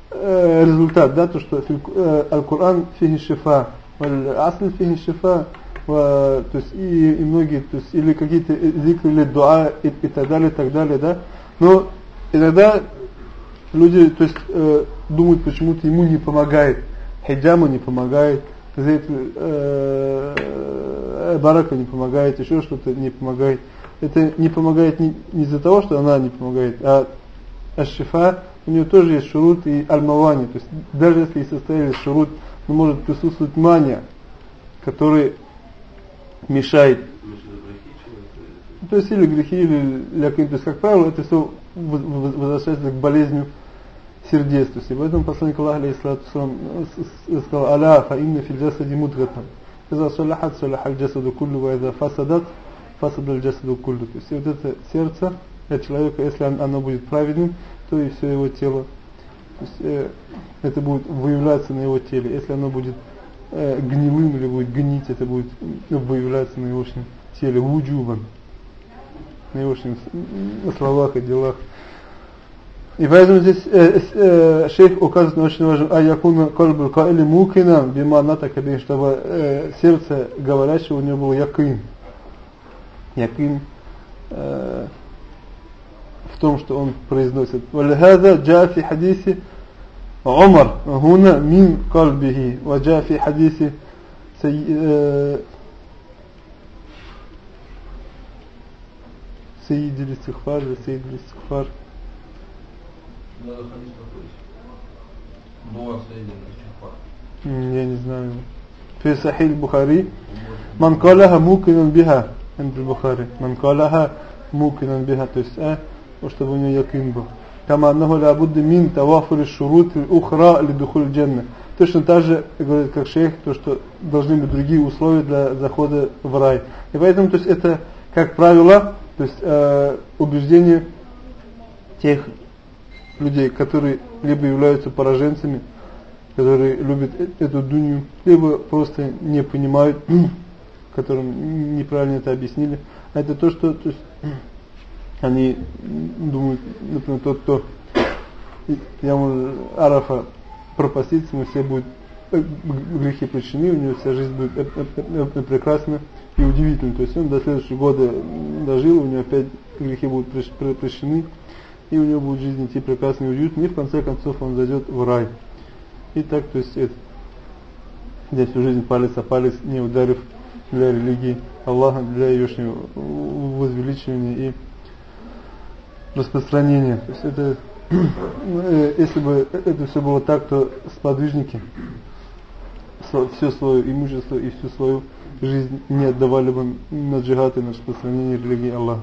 Э, результат, да, то, что э, Аль-Кур'ан фихи шифа, Асль фихи шифа, то есть и, и многие, то есть или какие-то зикры, или дуа и, и так далее, и так далее, да. Но иногда люди, то есть э, думают, почему-то ему не помогает, хиджаму не помогает, Зейд э, Барака не помогает, еще что-то не помогает. Это не помогает не, не из-за того, что она не помогает, а аш-шифа у него тоже есть шурут и альмавани. То есть даже если и состоялись шурут, но может присутствовать мания, который мешает. То есть или грехи, или ляким. То есть, как правило, это все возвращается к болезнью сердец. То есть, и поэтому посланник Аллаха, алейхиссалату сказал, «Аля фа инна фил джасади мудгатан». «Иза саляхат саляха джасаду куллю, ва иза фасадат фасада джасаду куллю». То есть, вот это сердце для человека, если оно будет праведным, то и все его тело. То есть, э, это будет выявляться на его теле. Если оно будет э, гнилым или будет гнить, это будет выявляться на его теле вуджубан. На его словах и делах. И поэтому здесь э, э, шейх указывает на очень важно, а якуна кальбу каили мукина бима натакаби, чтобы э, сердце говорящего у него было якин. Якин э, в том, что он произносит. ولهذا جاء في حديث عمر هنا من قلبه وجاء في حديث سي... سيد الاستغفار или سيد الاستغفار Надо хадис какой Дуа Сейдин Ичухфар. я не знаю في صحيح البخاري من قالها موقنا بها عند البخاري من قالها موقنا بها то есть а, Ну, чтобы у него якин был. Там одного ля будда мин тавафури шурут, ухра ли духуль дженна. Точно так же, говорит как шейх, то, что должны быть другие условия для захода в рай. И поэтому, то есть это, как правило, то есть э, убеждение тех людей, которые либо являются пораженцами, которые любят э, эту дунью, либо просто не понимают, [CLEARS THROAT] которым неправильно это объяснили. А это то, что то есть, они думают, например, тот, кто я Арафа пропастится, ему все будут э, грехи прощены, у него вся жизнь будет э, прекрасна и удивительна. То есть он до следующего года дожил, у него опять грехи будут прощены, и у него будет жизнь идти прекрасно и уютно, и в конце концов он зайдет в рай. И так, то есть, это, здесь всю жизнь палец о палец, не ударив для религии Аллаха, для ее возвеличивания и распространения. То есть это, [CLEARS THROAT] э, если бы это все было так, то сподвижники все свое имущество и всю свою жизнь не отдавали бы на джихад и на распространение религии Аллаха.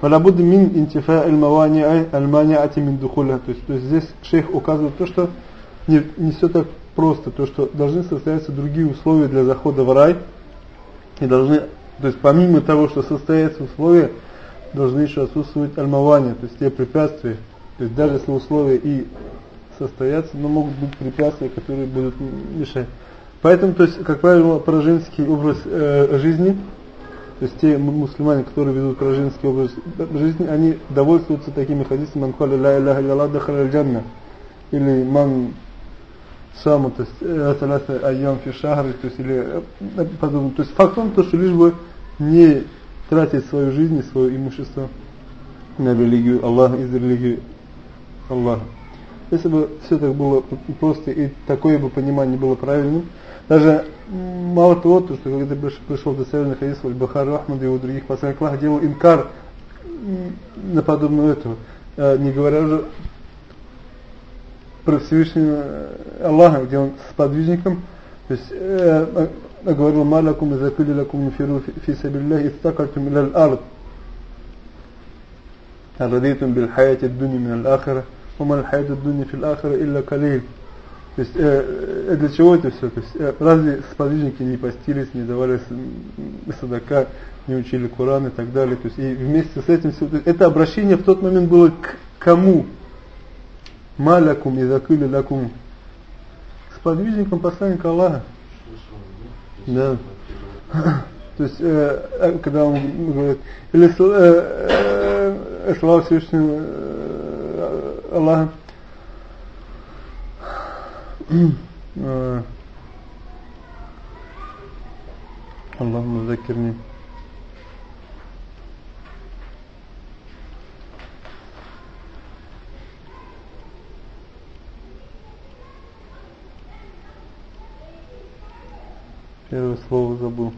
Валабуд мин интифа аль-мани'ати мин духуля. То есть здесь шейх указывает то, что не, не все так просто, то что должны состояться другие условия для захода в рай, и должны, то есть помимо того, что состоятся условия, должны еще отсутствовать альмавания, то есть те препятствия, то есть даже если условия и состоятся, но могут быть препятствия, которые будут мешать. Поэтому, то есть, как правило, пораженский образ э, жизни, то есть те мусульмане, которые ведут пораженский образ жизни, они довольствуются такими хадисами, «Ман каля ла илляха илля дахаля джанна» или «Ман саму, то есть саласа айям фи шахры, то есть или э, подобное. То есть факт то, что лишь бы не тратить свою жизнь и свое имущество на религию Аллаха, из религии Аллаха. Если бы все так было просто и такое бы понимание было правильным, даже мало того, то, что когда пришел до Северный хадис Аль-Бахар Ахмад и у других Аллаха делал инкар на подобную эту, э, не говоря уже про Всевышнего Аллаха, где он с подвижником, то есть э, говорил «Малакум и закили лакум нуфиру фи сабиллах истакальтум иля аль-ард». «Радитум бил хаяти дуни мин аль-ахира, ума аль-хаяту дуни фил ахира илля калиль». То есть э, для чего это все? То есть э, разве сподвижники не постились, не давали садака, не учили Коран и так далее. То есть и вместе с этим все, это обращение в тот момент было к кому? Малякум и закыли лакум. Сподвижником посланника Аллаха. Да. То есть, э, э, когда он говорит, или э, э, э, слава Всевышнего э, Аллаха, э, Аллаху закирни. Первое слово забыл.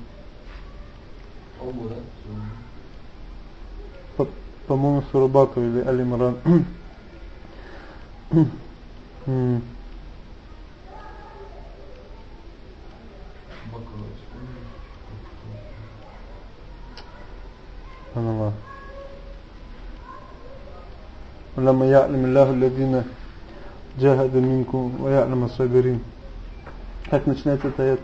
По, по-моему, Сурабату или Алимран. Субханаллах. ولما يعلم الله الذين جاهدوا منكم ويعلم الصابرين как начинается этот аят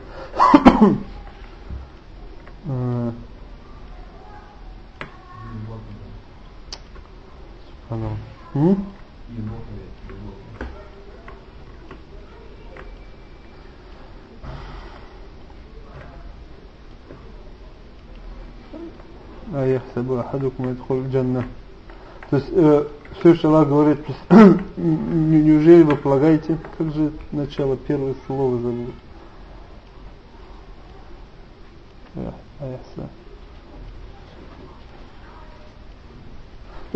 Субханаллах. А яхсабу ахадукум ядхул джанна. То есть, э, Аллах говорит, [CLEARS THROAT] неужели вы полагаете, как же начало, первое слово забыл?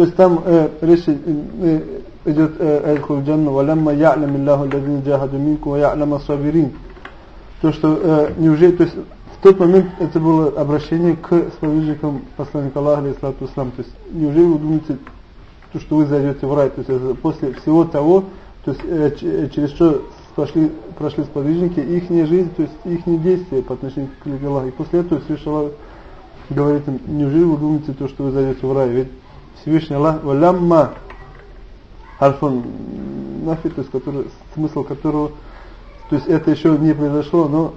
То есть там э, речь э, идет э, «Эдхул джанну валямма я'лам Аллаху аллазина джахаду минку ва я'лам асабирин». то, что э, неужели, то есть в тот момент это было обращение к сподвижникам посланника Аллаха, алейхиссалату ислам. То есть неужели вы думаете, то, что вы зайдете в рай, то есть после всего того, то есть э, э, через что прошли, прошли сподвижники, их жизнь, то есть их действия по отношению к Аллаха. И после этого Всевышний Аллах говорит им, неужели вы думаете то, что вы зайдете в рай? Ведь Всевышний Аллах, валямма, харфун нафи, то есть который, смысл которого, то есть это еще не произошло, но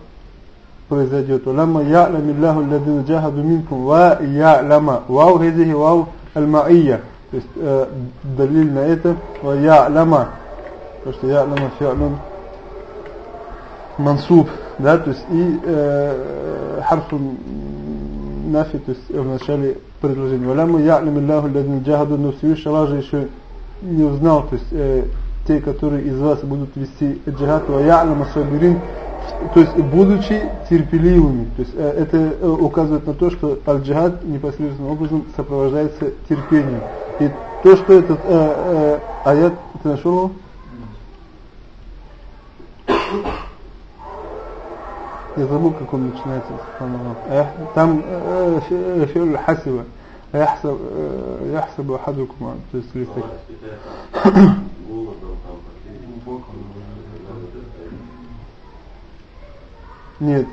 произойдет. Валямма я'лам Аллаху алладина джахаду минкум ва я'лама. Вау хазихи вау аль-ма'ия. То есть э, далиль на это ва я'лама. Потому что я'лама фи'лун мансуб, да, то есть и э, харфу нафи, то есть в начале предложения. Валямма я'лам Аллаху алладина джахаду, Всевышний Аллах же еще не узнал, то есть э, те, которые из вас будут вести джихад, ва я'лам асабирин, то есть будучи терпеливыми. То есть э, это э, указывает на то, что аль-джихад непосредственным образом сопровождается терпением. И то, что этот э, э, аят, ты нашел его? Я забыл, как он начинается. А там э, фиоль э, хасиба. А Яхсабу э, хадукума. То есть лифт. Нет.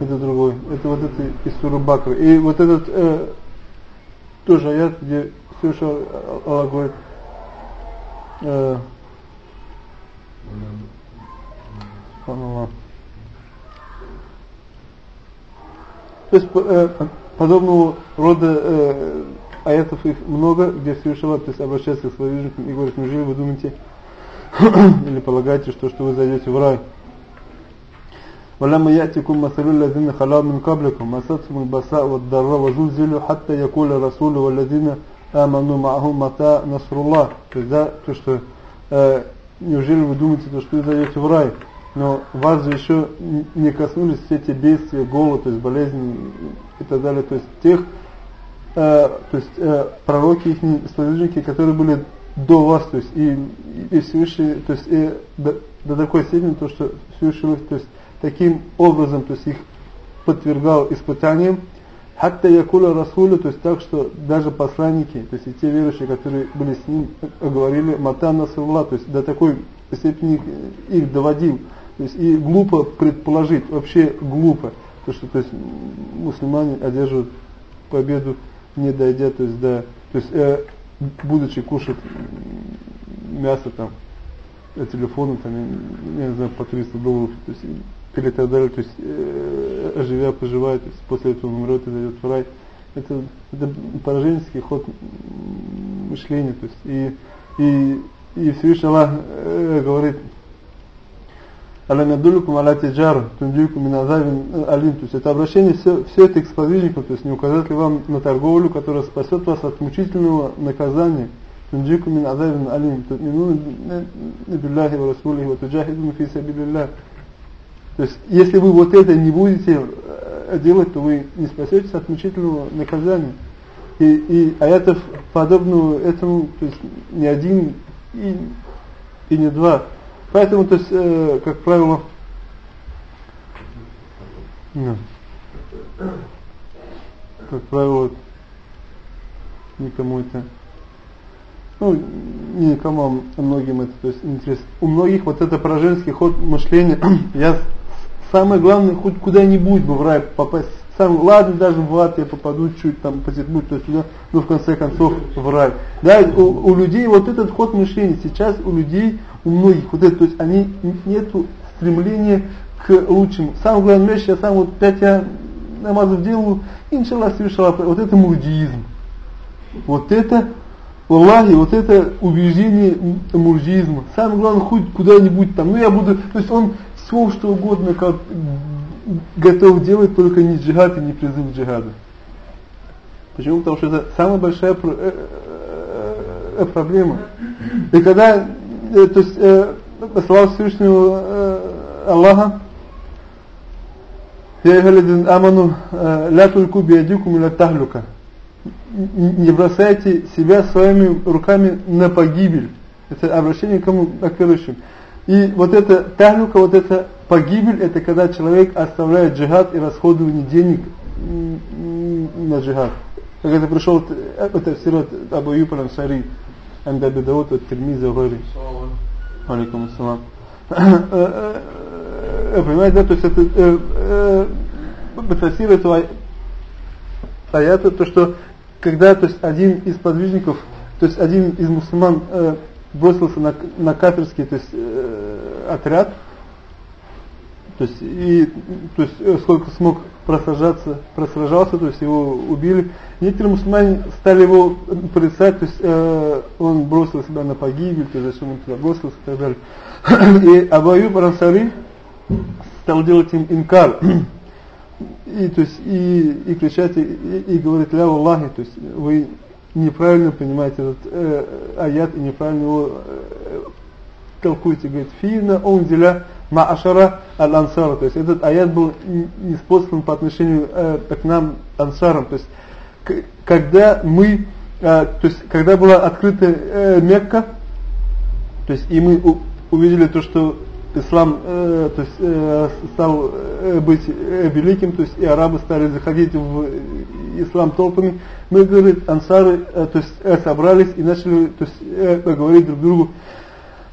Это другой. Это вот это из Сурубакра. И вот этот э, тоже аят, где Сюша Аллах говорит э, Аллах То есть э, подобного рода э, аятов их много, где Всевышний Аллах то есть, обращается к своим и говорит, неужели вы думаете [CLEARS THROAT] или полагаете, что, что вы зайдете в рай? ولما يأتكم مثل الذين خلا من قبلكم مستهم البساء والضراء وزلزلوا حتى يقول الرسول والذين آمنوا معه متى نصر الله то есть да, то что э, неужели вы думаете то что вы зайдете в рай но вас же еще не коснулись все эти бедствия голод то есть болезни и так далее то есть тех э, то есть э, пророки их сподвижники которые были до вас то есть и, и Всевышний то есть и до, до такой степени то что Всевышний то есть таким образом, то есть их подвергал испытаниям, хатта якула расуля, то есть так, что даже посланники, то есть и те верующие, которые были с ним, говорили мата насрулла, то есть до такой степени их доводил. То есть и глупо предположить, вообще глупо, то что то есть мусульмане одерживают победу, не дойдя, то есть до, то есть э, будучи кушать мясо там, э, телефоны там, я не знаю, по 300 долларов, то есть или так далее, то есть э, живя, поживая, то есть после этого умрет и зайдет в рай. Это, это пораженческий ход мышления, то есть и, и, и Всевышний Аллах э, говорит, Алам ядулюкум аля тиджар, тунджикум мин азавин алим. То есть это обращение все, все это к сподвижникам, то есть не указать ли вам на торговлю, которая спасет вас от мучительного наказания. Тунджикум мин азавин алим. Тутминуна биллахи ва расулихи ва туджахидуна фи сабилиллах. То есть, если вы вот это не будете э, делать, то вы не спасетесь от мучительного наказания. И, и аятов подобного этому, то есть не один и, и не два. Поэтому, то есть, э, как правило, ну, как правило, никому это, ну, не никому, а многим это, то есть, интересно. У многих вот это про женский ход мышления, [CLEARS THROAT] я Самое главное, хоть куда-нибудь бы в рай попасть. Сам, ладно, даже в ад я попаду чуть там потянуть то сюда, но в конце концов в рай. Да, у, у людей вот этот ход мышления сейчас у людей, у многих, вот это, то есть они нету стремления к лучшему. Самое главное я сам вот пять я намазов делаю, иншаллах, совершала, вот это мурдиизм. Вот это, Аллахи, вот это убеждение мурдиизма. Самое главное, хоть куда-нибудь там, ну я буду, то есть он все что угодно как готов делать, только не джихад и не призыв к джихаду. Почему? Потому что это самая большая э, э, э, проблема. И когда, то есть, слава Всевышнего Аллаха, я аману ля тульку биядикум иля тахлюка. Не бросайте себя своими руками на погибель. Это обращение к кому? К верующим. И вот это тахлюка, вот это погибель, это когда человек оставляет джихад и расходование денег на джихад. Как это пришел, это все Абу Юб Ансари, عند أبي داود والترمذي وغيره. Алейкум ассалам. Понимаете, да, то есть это Батасир этого аята, то что когда то есть один из подвижников, то есть один из мусульман э, бросился на, на кафирский то есть, э, отряд, то есть, и, то есть э, сколько смог просажаться, просражался, то есть его убили. Некоторые мусульмане стали его порицать, то есть э, он бросил себя на погибель, то есть зачем он туда бросился и так далее. [CLEARS THROAT] И Абаю Барансари стал делать им инкар. [CLEARS THROAT] И, то есть, и, и кричать, и, и, говорить, ля Аллахи, то есть вы неправильно понимаете этот э, аят и неправильно его э, толкуете. Говорит, фина он деля маашара аль-ансара. То есть этот аят был не способен по отношению э, к нам ансарам. То есть когда мы, э, то есть когда была открыта э, Мекка, то есть и мы увидели то, что ислам э, то есть, э, стал э, быть э, великим, то есть и арабы стали заходить в ислам толпами, мы, говорит, ансары, э, то есть э, собрались и начали то есть, э, говорить друг другу,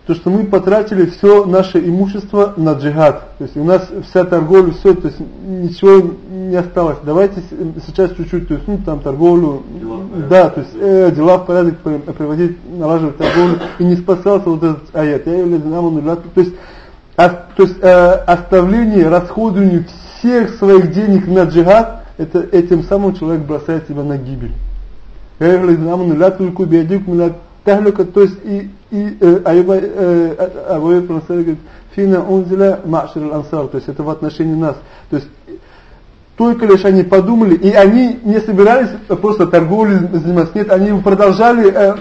то что мы потратили все наше имущество на джихад. То есть у нас вся торговля, все, то есть ничего не осталось. Давайте сейчас чуть-чуть, то есть ну там торговлю, да, то есть э, дела в порядок приводить, налаживать торговлю. И не спасался вот этот аят. Я то есть, а, то есть э, оставление, расходование всех своих денег на джихад, это этим самым человек бросает себя на гибель. Я говорю, тахлюка, то есть и, и э, Аюба, э, Абу говорит, фина унзиля машир ансар, то есть это в отношении нас. То есть только лишь они подумали, и они не собирались просто торговлей заниматься, нет, они продолжали э,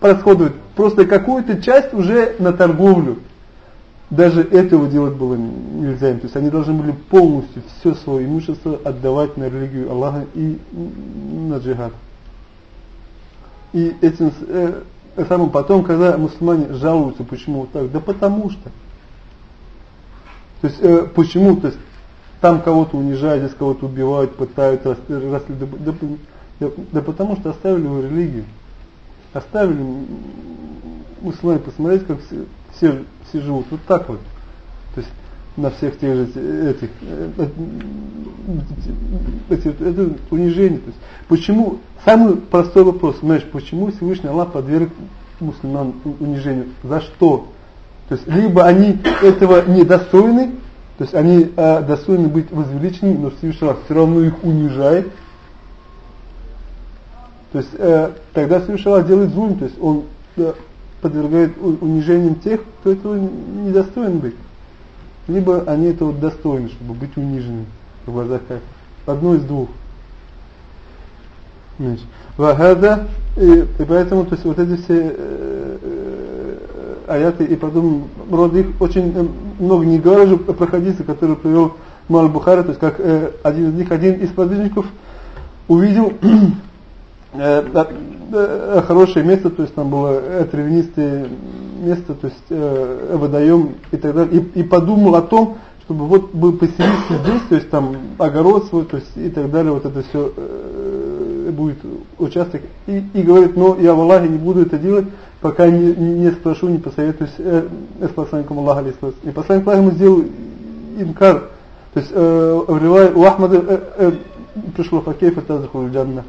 расходовать просто какую-то часть уже на торговлю. Даже этого делать было нельзя им. То есть они должны были полностью все свое имущество отдавать на религию Аллаха и на джихад. И этим э, самым потом, когда мусульмане жалуются, почему вот так, да потому что. То есть, э, почему, то есть, там кого-то унижают, здесь кого-то убивают, пытают, расследовать, да, да, да потому что оставили его религию. Оставили мусульмане посмотреть, как все, все, все живут. Вот так вот. То есть, на всех тех же этих, э, эти, это унижение. То есть, почему, самый простой вопрос, знаешь, почему Всевышний Аллах подверг мусульман унижению? За что? То есть, либо они этого недостойны, то есть они э, достойны быть возвеличены, но Всевышний Аллах все равно их унижает. То есть э, тогда Всевышний Аллах делает зульм, то есть он э, подвергает унижением тех, кто этого недостоин быть либо они этого достойны, чтобы быть униженными в глазах кафира. Одно из двух. Вагада, и, и поэтому, то есть вот эти все э, э, аяты и потом рода их очень э, много не говорю про хадисы, которые привел Мал Бухари, то есть как э, один из них, один из подвижников увидел [CLEARS THROAT] э, э, хорошее место, то есть там было э, травянистое место, то есть э, водоем и так далее, и, и подумал о том, чтобы вот бы поселиться здесь, то есть там огород свой, то есть и так далее, вот это все э, будет участок, и, и говорит, но я в Аллахе не буду это делать, пока не, не спрошу, не посоветуюсь э, с посланником Аллаха, и посланник Аллаха ему сделал инкар, то есть э, у Ахмада э, э, пришло факейфа тазаху джанна,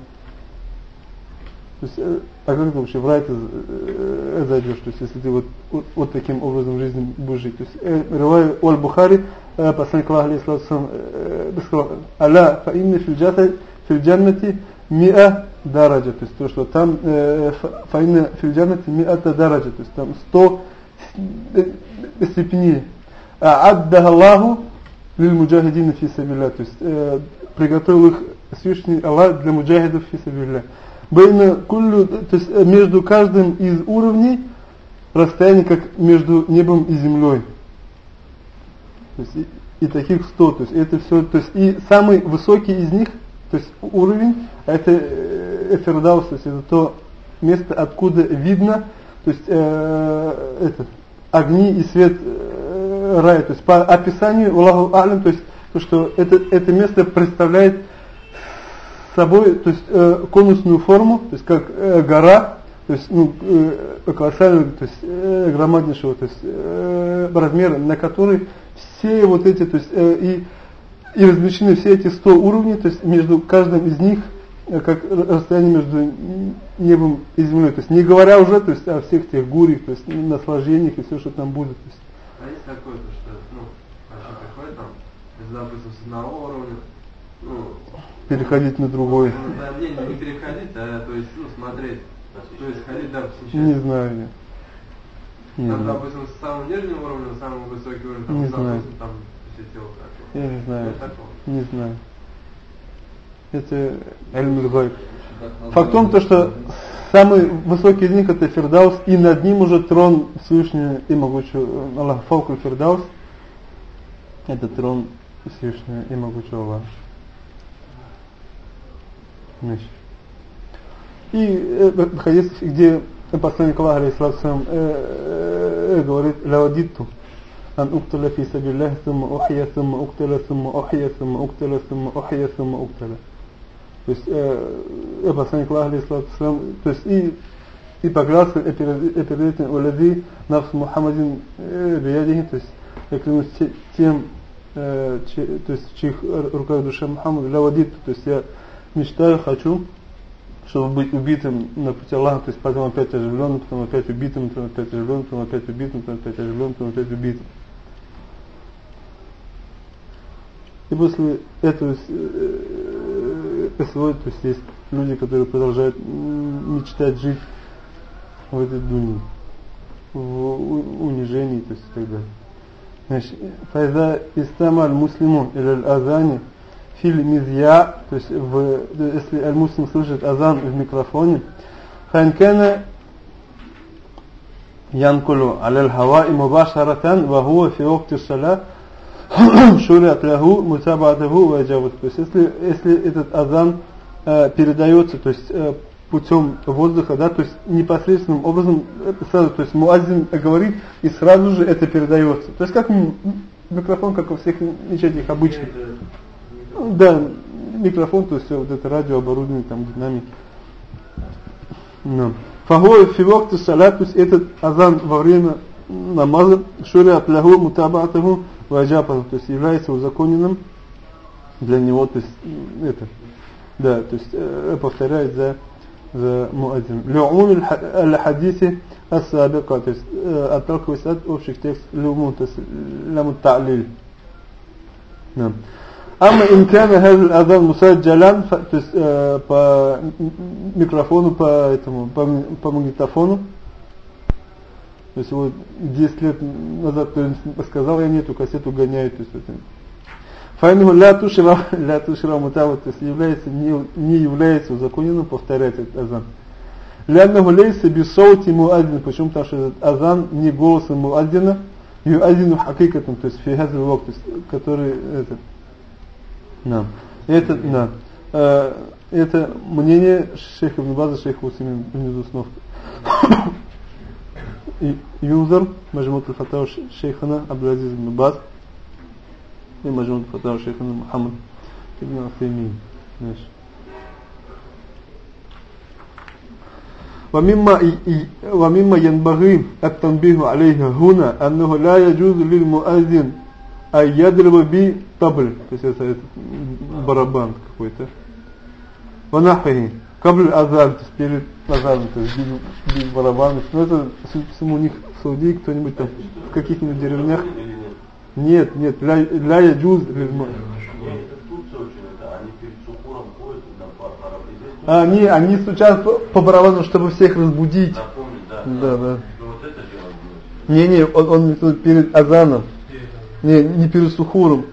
то есть, э, а как ты вообще в рай ты э, зайдешь, то есть, если ты вот, вот, вот таким образом жизни будешь жить. То есть, э, Ривай Оль Бухари, э, посланник Аллаха, алейхиссалату сказал, «Аля фа инна фил джаннати миа дараджа», то есть, то, что там фа инна фил джаннати миата дараджа, то есть, там сто степеней. «Аддаха Аллаху лил муджахидина фи сабилля», то есть, приготовил их Всевышний Аллах для муджахидов фи сабилля. Бейна куллю, то есть э, между каждым из уровней расстояние как между небом и землей. То есть и, и таких сто, то есть это все, то есть и самый высокий из них, то есть уровень, это Эфердаус, то есть это то место, откуда видно, то есть э, это, огни и свет рая. То есть по описанию Аллаху Алим, то есть то, что это, это место представляет собой то есть, э, конусную форму, то есть как э, гора, то есть ну, э, колоссального, то есть э, громаднейшего то есть, э, размера, на который все вот эти, то есть э, и, и размещены все эти 100 уровней, то есть между каждым из них э, как расстояние между небом и землей. То есть не говоря уже то есть, о всех тех гурьях, то есть наслаждениях и все, что там будет. То есть. А есть такое, то, что ну, вообще приходит там, допустим, с одного уровня, ну, переходить на другой. Ну, да, не, не переходить, а то есть, ну, смотреть. То есть ходить, да, Не знаю я. Не там, знаю. допустим, с самого нижнего уровня, на самый высокий уровень, там, не допустим, знаю. там посетил такого. Я не знаю. Не, не знаю. Это Эль-Мульгайб. Факт в том, то, что самый высокий из них это Фердаус, и над ним уже трон Всевышнего и могучего Аллах Фаукуль Фердаус. Это трон Всевышнего и могучего Аллаха. Значит. И э, э, хадис, где посланник Аллаха, алейхиссалатусам, э, э, э, говорит «Лавадитту ан уктала фи сабиллах, сумма ухья, сумма уктала, сумма ухья, сумма уктала, сумма ухья, сумма уктала». То есть э, посланник Аллаха, алейхиссалатусам, то есть и и поклялся перед этим «Улади нафс Мухаммадин биядихи», то есть я клянусь тем, э, че, то есть в чьих руках душа Мухаммада, «Лавадитту», то есть я мечтаю, хочу чтобы быть убитым на пути Аллаха, то есть потом опять оживленным, потом опять убитым, потом опять оживленным, потом опять убитым, потом опять оживленным, потом опять убитым. И после этого происходит, то есть есть люди, которые продолжают мечтать жить в этой дуне, в унижении, то есть и так далее. Значит, файза истамаль муслимун или азани филь мизья, то есть в, если аль-муслим слышит азан в микрофоне, фанкана янкулу аль хаваи мубашарatan ва хуа фи вакти салат [COUGHS] шурят лаху мутабатаху ваджабат. То есть если, если этот азан э, передается, то есть э, путем воздуха, да, то есть непосредственным образом это сразу, то есть муазин говорит и сразу же это передается. То есть как микрофон, как у всех мечетях обычных. Да, микрофон, то есть все вот это радиооборудование, там динамик. No. Фахуа фивокты салат, этот азан во время намаза, шуриат лаху мутабатаху ваджапа, то есть является узаконенным для него, то есть это, да, то есть э, повторяет за за муадзин. Лю'ум аль-хадиси ас-сабика, то есть э, отталкиваясь от общих текстов лю'ум, то есть ляму та'лиль. Да. Амма инкана хазл азан мусаджалян, э, по микрофону, по этому, по, по магнитофону, то есть вот 10 лет назад кто сказал, я нету кассету гоняют, то есть вот, Файнуху ля тушира, ля тушира мутава, то есть является, не, не является узаконенным повторять этот азан. Ляннаху лейса бисоути муаддин, почему? Потому что этот азан не голосом муаддина, юаддину хакикатом, то есть фигазовый вок, то есть который этот, да. Это, да. Э, это мнение шейха Ибн База, шейха Усимин внизу снов. [COUGHS] Юзер, Маджмут Аль-Фатау шейхана Абдулазиз Ибн Баз и Маджмут Аль-Фатау шейхана Мухаммад Ибн Афимин. ومما ومما ينبغي التنبيه عليه هنا أنه لا يجوز للمؤذن а ядрева би табль, то есть это, это барабан какой-то. Ванахахи, кабль азан, то есть перед азаном, то есть бить, бить барабан. Ну это у них в Саудии кто-нибудь там в каких-нибудь деревнях. Нет, нет, ля, яджуз а, они, они стучат по, барабану, чтобы всех разбудить. Напомнить, да. Да, да. Ну вот это дело Не, не, он, он перед азаном. Не, не перед сухуром.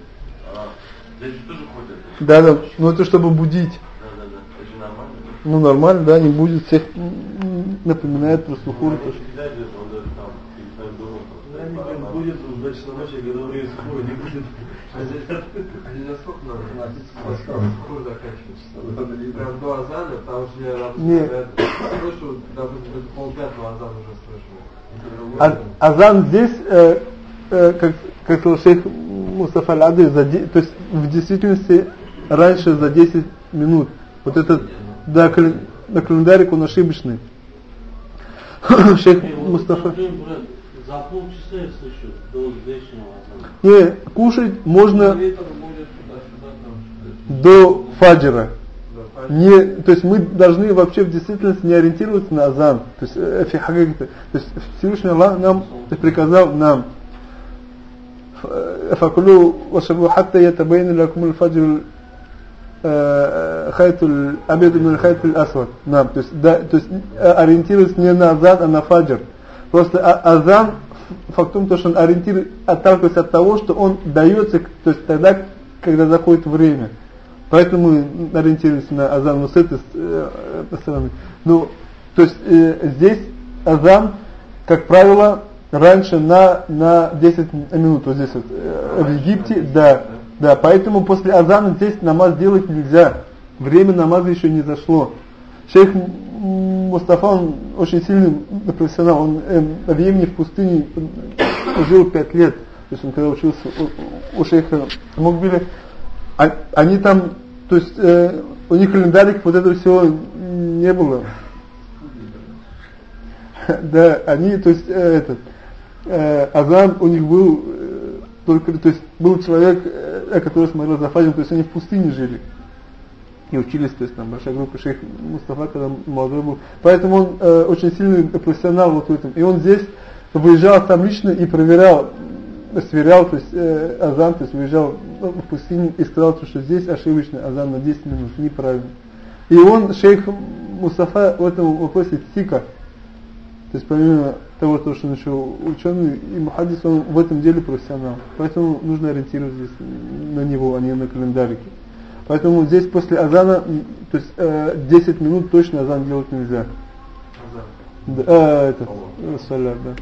А, тоже ходят. Да, да. Ну это чтобы будить. Да, да, да. Это же нормально. Ну нормально, да, не будет всех напоминает про сухуру. Ну, просто. будет в 2 часа ночи, когда время сухого не будет. Они насколько надо? Сухур заканчивается. Прям до азана, потому что я допустим, слышу, допустим, полпятого азана уже слышу. А, азан здесь, э, э, как как сказал шейх Мустафа Аль-Ады, то есть в действительности раньше за 10 минут. Вот этот, да, календарик на календарик он ошибочный. [COUGHS] Шейх Мустафа. За полчаса я слышу до Не, кушать можно до фаджира. Не, то есть мы должны вообще в действительности не ориентироваться на азан. То есть, э, то есть Всевышний Аллах нам приказал нам فكلوا واشربوا حتى يتبين لكم الفجر хайт абеду мин хайт асвад. Да, то есть, да, то есть ориентируясь не на азан, а на фаджр. Просто азан, факт в том, что он ориентирует, отталкивается от того, что он дается, то есть тогда, когда заходит время. Поэтому мы ориентируемся на азан вот с этой стороны. Ну, то есть э, здесь азан, как правило, раньше на, на 10 минут, вот здесь вот, э, в Египте, да, да, поэтому после азана здесь намаз делать нельзя. Время намаза еще не зашло. Шейх Мустафа, он очень сильный профессионал, он э, в Йемене в пустыне жил пять лет. То есть он когда учился у, у шейха Мукбиля, а, они там, то есть э, у них календарик вот этого всего не было. [LAUGHS] Да, они, то есть э, этот, э, азан у них был э, только, то есть был человек, э, который смотрел за Фаджем, то есть они в пустыне жили. И учились, то есть там большая группа шейх Мустафа, когда молодой был. Поэтому он э, очень сильный профессионал вот в этом. И он здесь выезжал там лично и проверял, сверял, то есть э, азан, то есть выезжал в пустыню и сказал, что здесь ошибочный азан на 10 минут, неправильно. И он, шейх Мустафа, в этом вопросе тика. То есть помимо того, что он еще ученый и мухаддис, он в этом деле профессионал. Поэтому нужно ориентироваться здесь на него, а не на календарике. Поэтому здесь после азана, то есть э, 10 минут точно азан делать нельзя. Азан? Да, э, это, салят, да.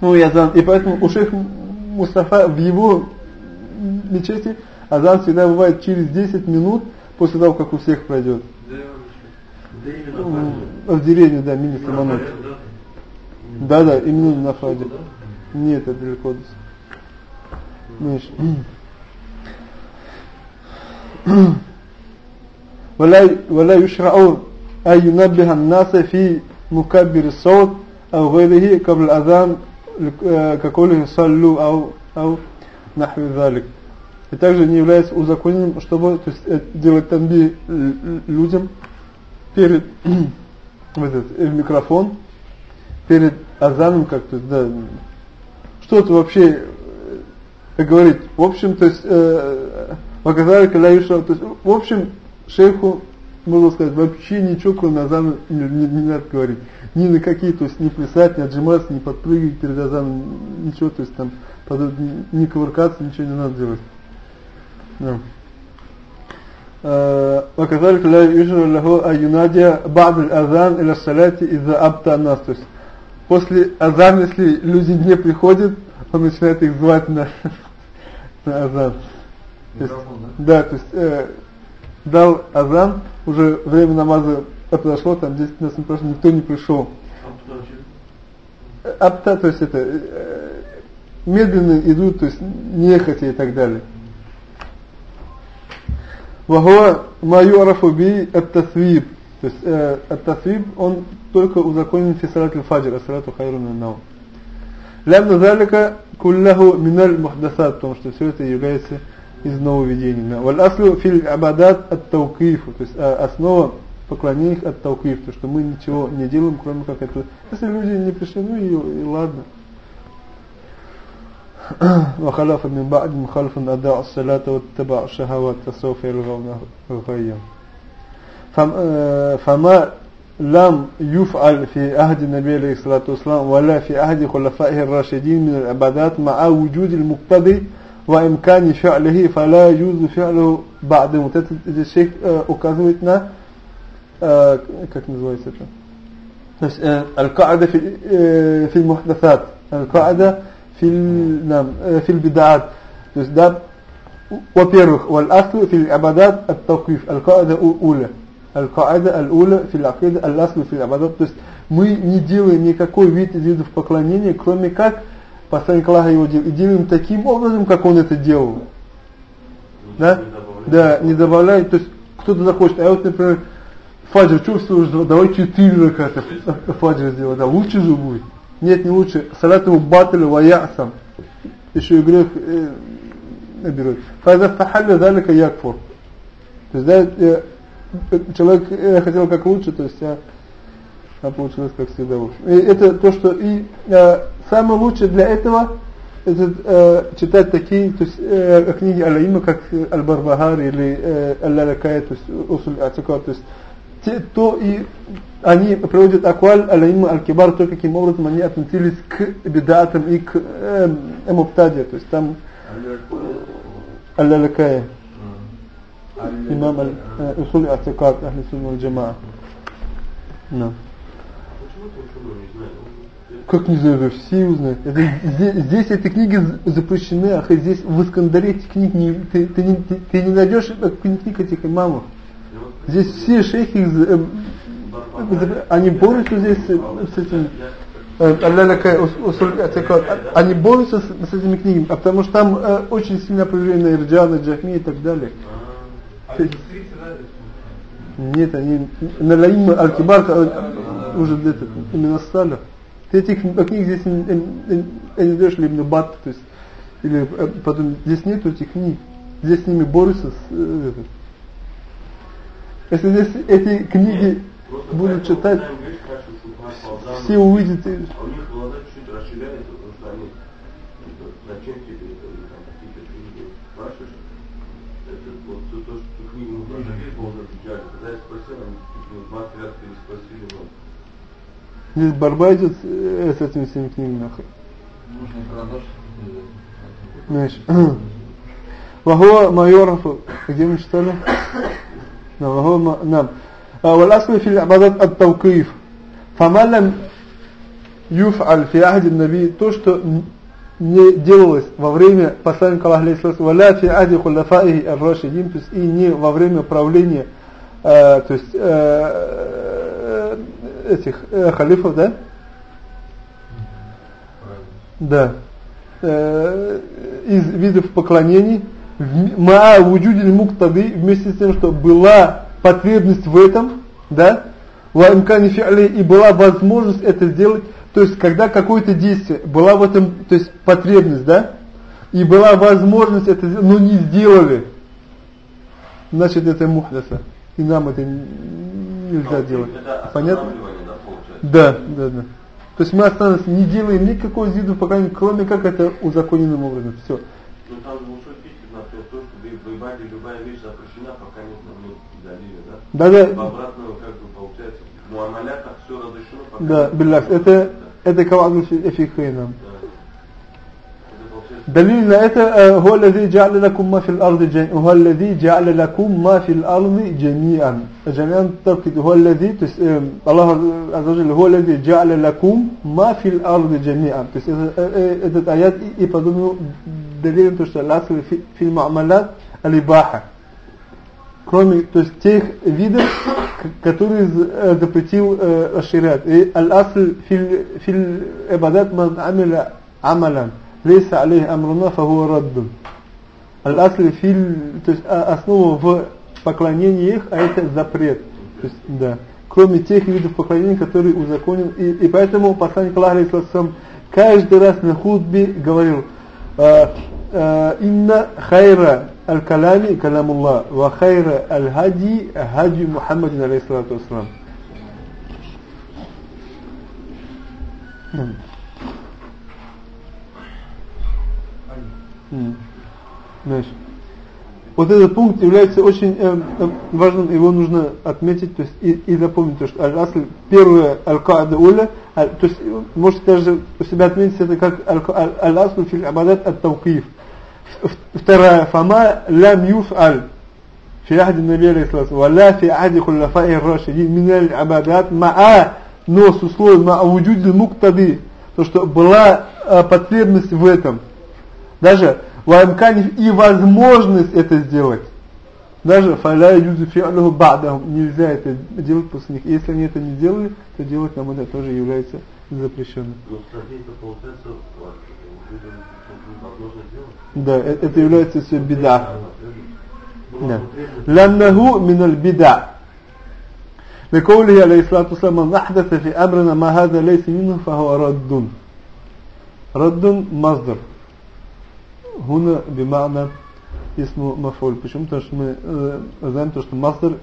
Ну и азан. И поэтому у шейха Мустафа в его мечети азан всегда бывает через 10 минут после того, как у всех пройдет. В деревне, да, мини-самолет. Да, да, именно на Фаде. Нет, это далеко. Меньше. ولا ولا يشرع أن ينبه الناس في مكبر الصوت أو غيره قبل الأذان كقوله صلوا أو أو نحو ذلك. И также не является узаконенным, чтобы то есть, делать тамби людям перед в этот [CLEARS THROAT] в микрофон перед азаном как-то, да, что-то вообще как говорить, в общем, то есть, э, показали, когда Юша, то есть, в общем, шейху, можно сказать, вообще ничего, кроме азана, не, не, не надо говорить. Ни на какие, то есть, не плясать, не отжиматься, не подпрыгивать перед азаном, ничего, то есть, там, не кувыркаться, ничего не надо делать. Да. وكذلك لا يجر له أن ينادي بعد الأذان إلى الصلاة إذا أبطأ الناس то есть после азан, если люди не приходят, он начинает их звать на, на азан. То есть, да, то есть э, дал азан, уже время намаза подошло, там 10 минут прошло, никто не пришел. Апта, то есть это э, медленно идут, то есть нехотя и так далее. Вахуа маю арафу би ат-тасвиб. То есть э, ат-тасвиб, он только узаконен في صلاة الفجر الصلاة خير من النوم لأن ذلك كله من المحدثات потому что все это является из нововведений والأصل في العبادات التوقيف то есть основа поклонения от таукиф, то что мы ничего не делаем, кроме как это. Если люди не пришли, ну и, и ладно. وخلف من بعد مخالف أداء الصلاة واتبع الشهوات فسوف يلغون غيا فما لم يفعل في عهد النبي عليه الصلاة والسلام ولا في عهد خلفائه الراشدين من العبادات مع وجود المقتضي وإمكان فعله فلا يجوز فعله بعد вот الشيخ указывает на как называется это то есть القاعدة في في المحدثات القاعدة في نعم في البدعات то есть да во-первых والأصل في العبادات التوقيف القاعدة الأولى Аль-Каада Аль-Уля Фил-Акида Аль-Ласма Фил-Абадат. То есть мы не делаем никакой вид из видов поклонения, кроме как посланник Аллаха его делает. И делаем таким образом, как он это делал. Не да? Не да, не добавляет. То есть кто-то захочет. А вот, например, Фаджр чувствуешь, давай 4 раката [LAUGHS] Фаджр сделать, Да, лучше же будет. Нет, не лучше. Салат ему батлю ваясам. Еще и грех э, наберет. Фаза фахалля далека якфур. То есть, да, э, человек э, хотел как лучше, то есть, а, а получилось как всегда. И это то, что и э, самое лучшее для этого это э, читать такие то есть, э, книги Аль-Аима, как Аль-Барбахар или э, Аль-Лалакая, то есть Усуль Атикар, то есть те, то и они проводят акваль Аль-Аима Аль-Кибар, то каким образом они относились к бедатам и к э, Эмуптаде, то есть там Аль-Лалакая, имам Усуль Атикар, Ахли Сунна Джамаа. No. Как не знаю, все узнают. Это, здесь, здесь эти книги запрещены, а здесь в Искандаре этих книг не, ты, ты, не, ты, ты не найдешь книг этих имамов. Здесь все шейхи, э, они борются здесь с этим. Э, они борются с, с этими книгами, а потому что там э, очень сильно определение на Ирджана, Джахми и так далее. Нет, они на Лаима Аль-Кибар уже где-то именно стали. Ты этих книг здесь не, не найдешь ли бат, то есть, или э, потом здесь нету этих книг. Здесь с ними борются. С, э, если здесь эти книги Нет, будут читать, все увидят. А у них глаза чуть расширяются, потому что они начинки или какие-то книги спрашиваешь. Это вот то, что книгу мы тоже видели, полностью Когда я спросил, они 20 раз переспросили, но Здесь борьба идет с этими всеми книгами нахуй. Знаешь. [CLEARS THROAT] وهو ما يعرف где мы читали? نعم وهو نعم والأصل في العبادات التوقيف فما لم يفعل في عهد النبي то что не делалось во время посланника Аллаха валя фи ади хулафаихи ар-рашидин то есть и не во время правления э, то есть э, этих э, халифов, да? Да. Э, из видов поклонений ма вуджудиль муктады вместе с тем, что была потребность в этом, да? Ва имкани и была возможность это сделать, то есть когда какое-то действие была в этом, то есть потребность, да? И была возможность это сделать, но не сделали. Значит, это мухдаса. И нам это нельзя делать. Понятно? Да, да, да. То есть мы останемся, не делаем никакого виду пока кроме как это узаконенным образом. Все. Ну там лучше пишет, например, то, что в Ибаде любая вещь запрещена, пока нет на ней далили, да? Да, да. Обратно как бы получается, ну а маляках все разрешено, пока Да, биллах, это, это каваду фихейна. Да. دليل это هو الذي جعل لكم ما في الأرض جميعا هو الذي جعل لكم ما في الأرض جميعا جميعا تركت هو الذي تس... الله عز وجل هو الذي جعل لكم ما في الأرض جميعا то есть этот аят и подобно دليل то что الأصل في, في المعاملات الإباحة кроме то есть тех видов которые запретил шариат и الأصل في في العبادات من лейс алейх амруна фагуа раддун. Аль-асли филь, то есть основа в поклонении их, а это запрет. То есть, да. Кроме тех видов поклонений, которые узаконен. И, и поэтому посланник Аллаха сам каждый раз на худбе говорил «Э, э, «Инна хайра аль-калями калямуллах, ва хайра аль-хади хади Мухаммадин алейхиссалату ассалам». Mm-hmm. Знаешь, вот этот пункт является очень э, э, важным, его нужно отметить, то есть и, и запомнить, то, что аль-асль, первое аль-каада уля, то есть можете даже у себя отметить это как аль-асль фил абадат ат-таукиф. Вторая, фама лам юф'аль في عهد النبي عليه الصلاة والسلام ولا في عهد خلفائه الراشدين من العبادات مع но с условием مع وجود المقتضي то что была потребность в этом даже вамкани и возможность это сделать. Даже фаля юзу фи'алуху ба'дахум. Нельзя это делать после них. Если они это не делали, то делать нам это тоже является запрещенным. Но ну, получается, Да, э, это является все беда. Да. Ланнаху миналь бида. لقوله عليه الصلاة والسلام من أحدث في أمرنا ما هذا ليس منه فهو رد رد مصدر هنا بمعنى اسمه مفعول почему потому что мы э, знаем то что مصدر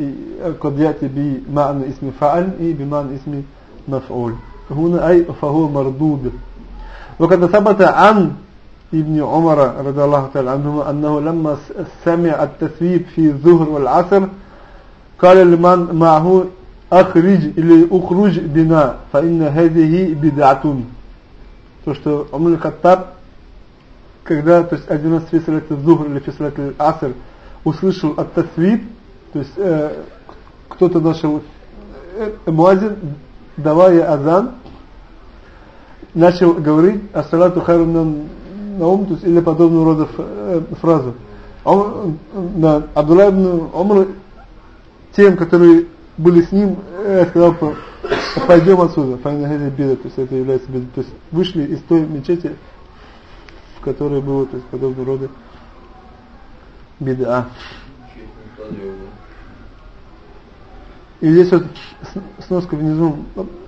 قد يأتي بمعنى اسم فعل и بمعنى اسم مفعول هنا أي فهو مردود وقد ثبت عن ابن عمر رضي الله تعالى عنهما أنه لما سمع التثويب في الظهر والعصر قال لمن معه أخرج или أخرج بنا فإن هذه بدعة то что Умар Хаттаб Когда то есть один раз фисалят зухр или фисалят аср услышал от тасвиб то есть э, кто-то нашел э, муазин давая азан начал говорить ассалату хайрун наум то есть или подобного рода э, фразу он, да, Абдулла ибн тем, которые были с ним, э, сказал, пойдем отсюда, файна то есть это является бедой. То есть вышли из той мечети, в которой было то есть, подобного рода беда. И здесь вот сноска внизу,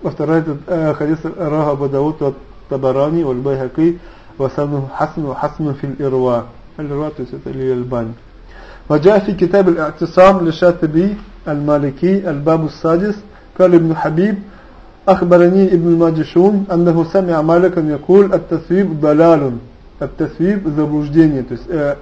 повторяет э, хадис Рага Бадауд от Табарани, Вальбайхаки, Васану Хасну Хасну фил Ирва. Аль-Ирва, то есть это или Альбани. وجاء في كتاب الاعتصام لشاتبي المالكي الباب السادس قال ابن حبيب أخبرني ابن الماجشون أنه سمع مالكا يقول التثويب ضلال Ат-тасвиб – заблуждение. То есть э,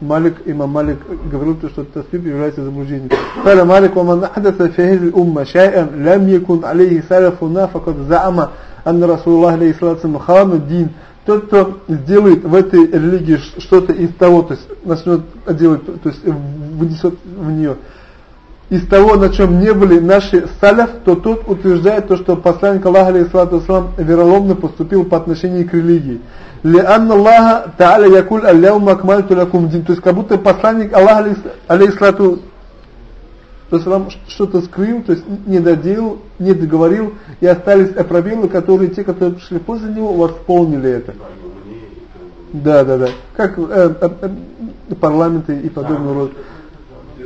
Малик, имам Малик говорил, что тасвиб является заблуждением. Сара Малик, «Ваман ахдаса фи умма шай'ан лям якун алейхи саляфуна факад заама анна Расулуллах алейхи салатсам хану дин». Тот, кто сделает в этой религии что-то из того, то есть начнет делать, то есть внесет в нее – из того, на чем не были наши саляф, то тот утверждает то, что посланник Аллаха, алейхиссалату вассалам, вероломно поступил по отношению к религии. «Лианна Аллаха та'аля якуль алляума акмальту лякум дин». То есть, как будто посланник Аллаха, алейхиссалату вассалам, что-то скрыл, то есть, не доделал, не договорил, и остались пробелы, которые те, которые пришли после него, восполнили это. Да, да, да. Как э, э, э парламенты и подобный род.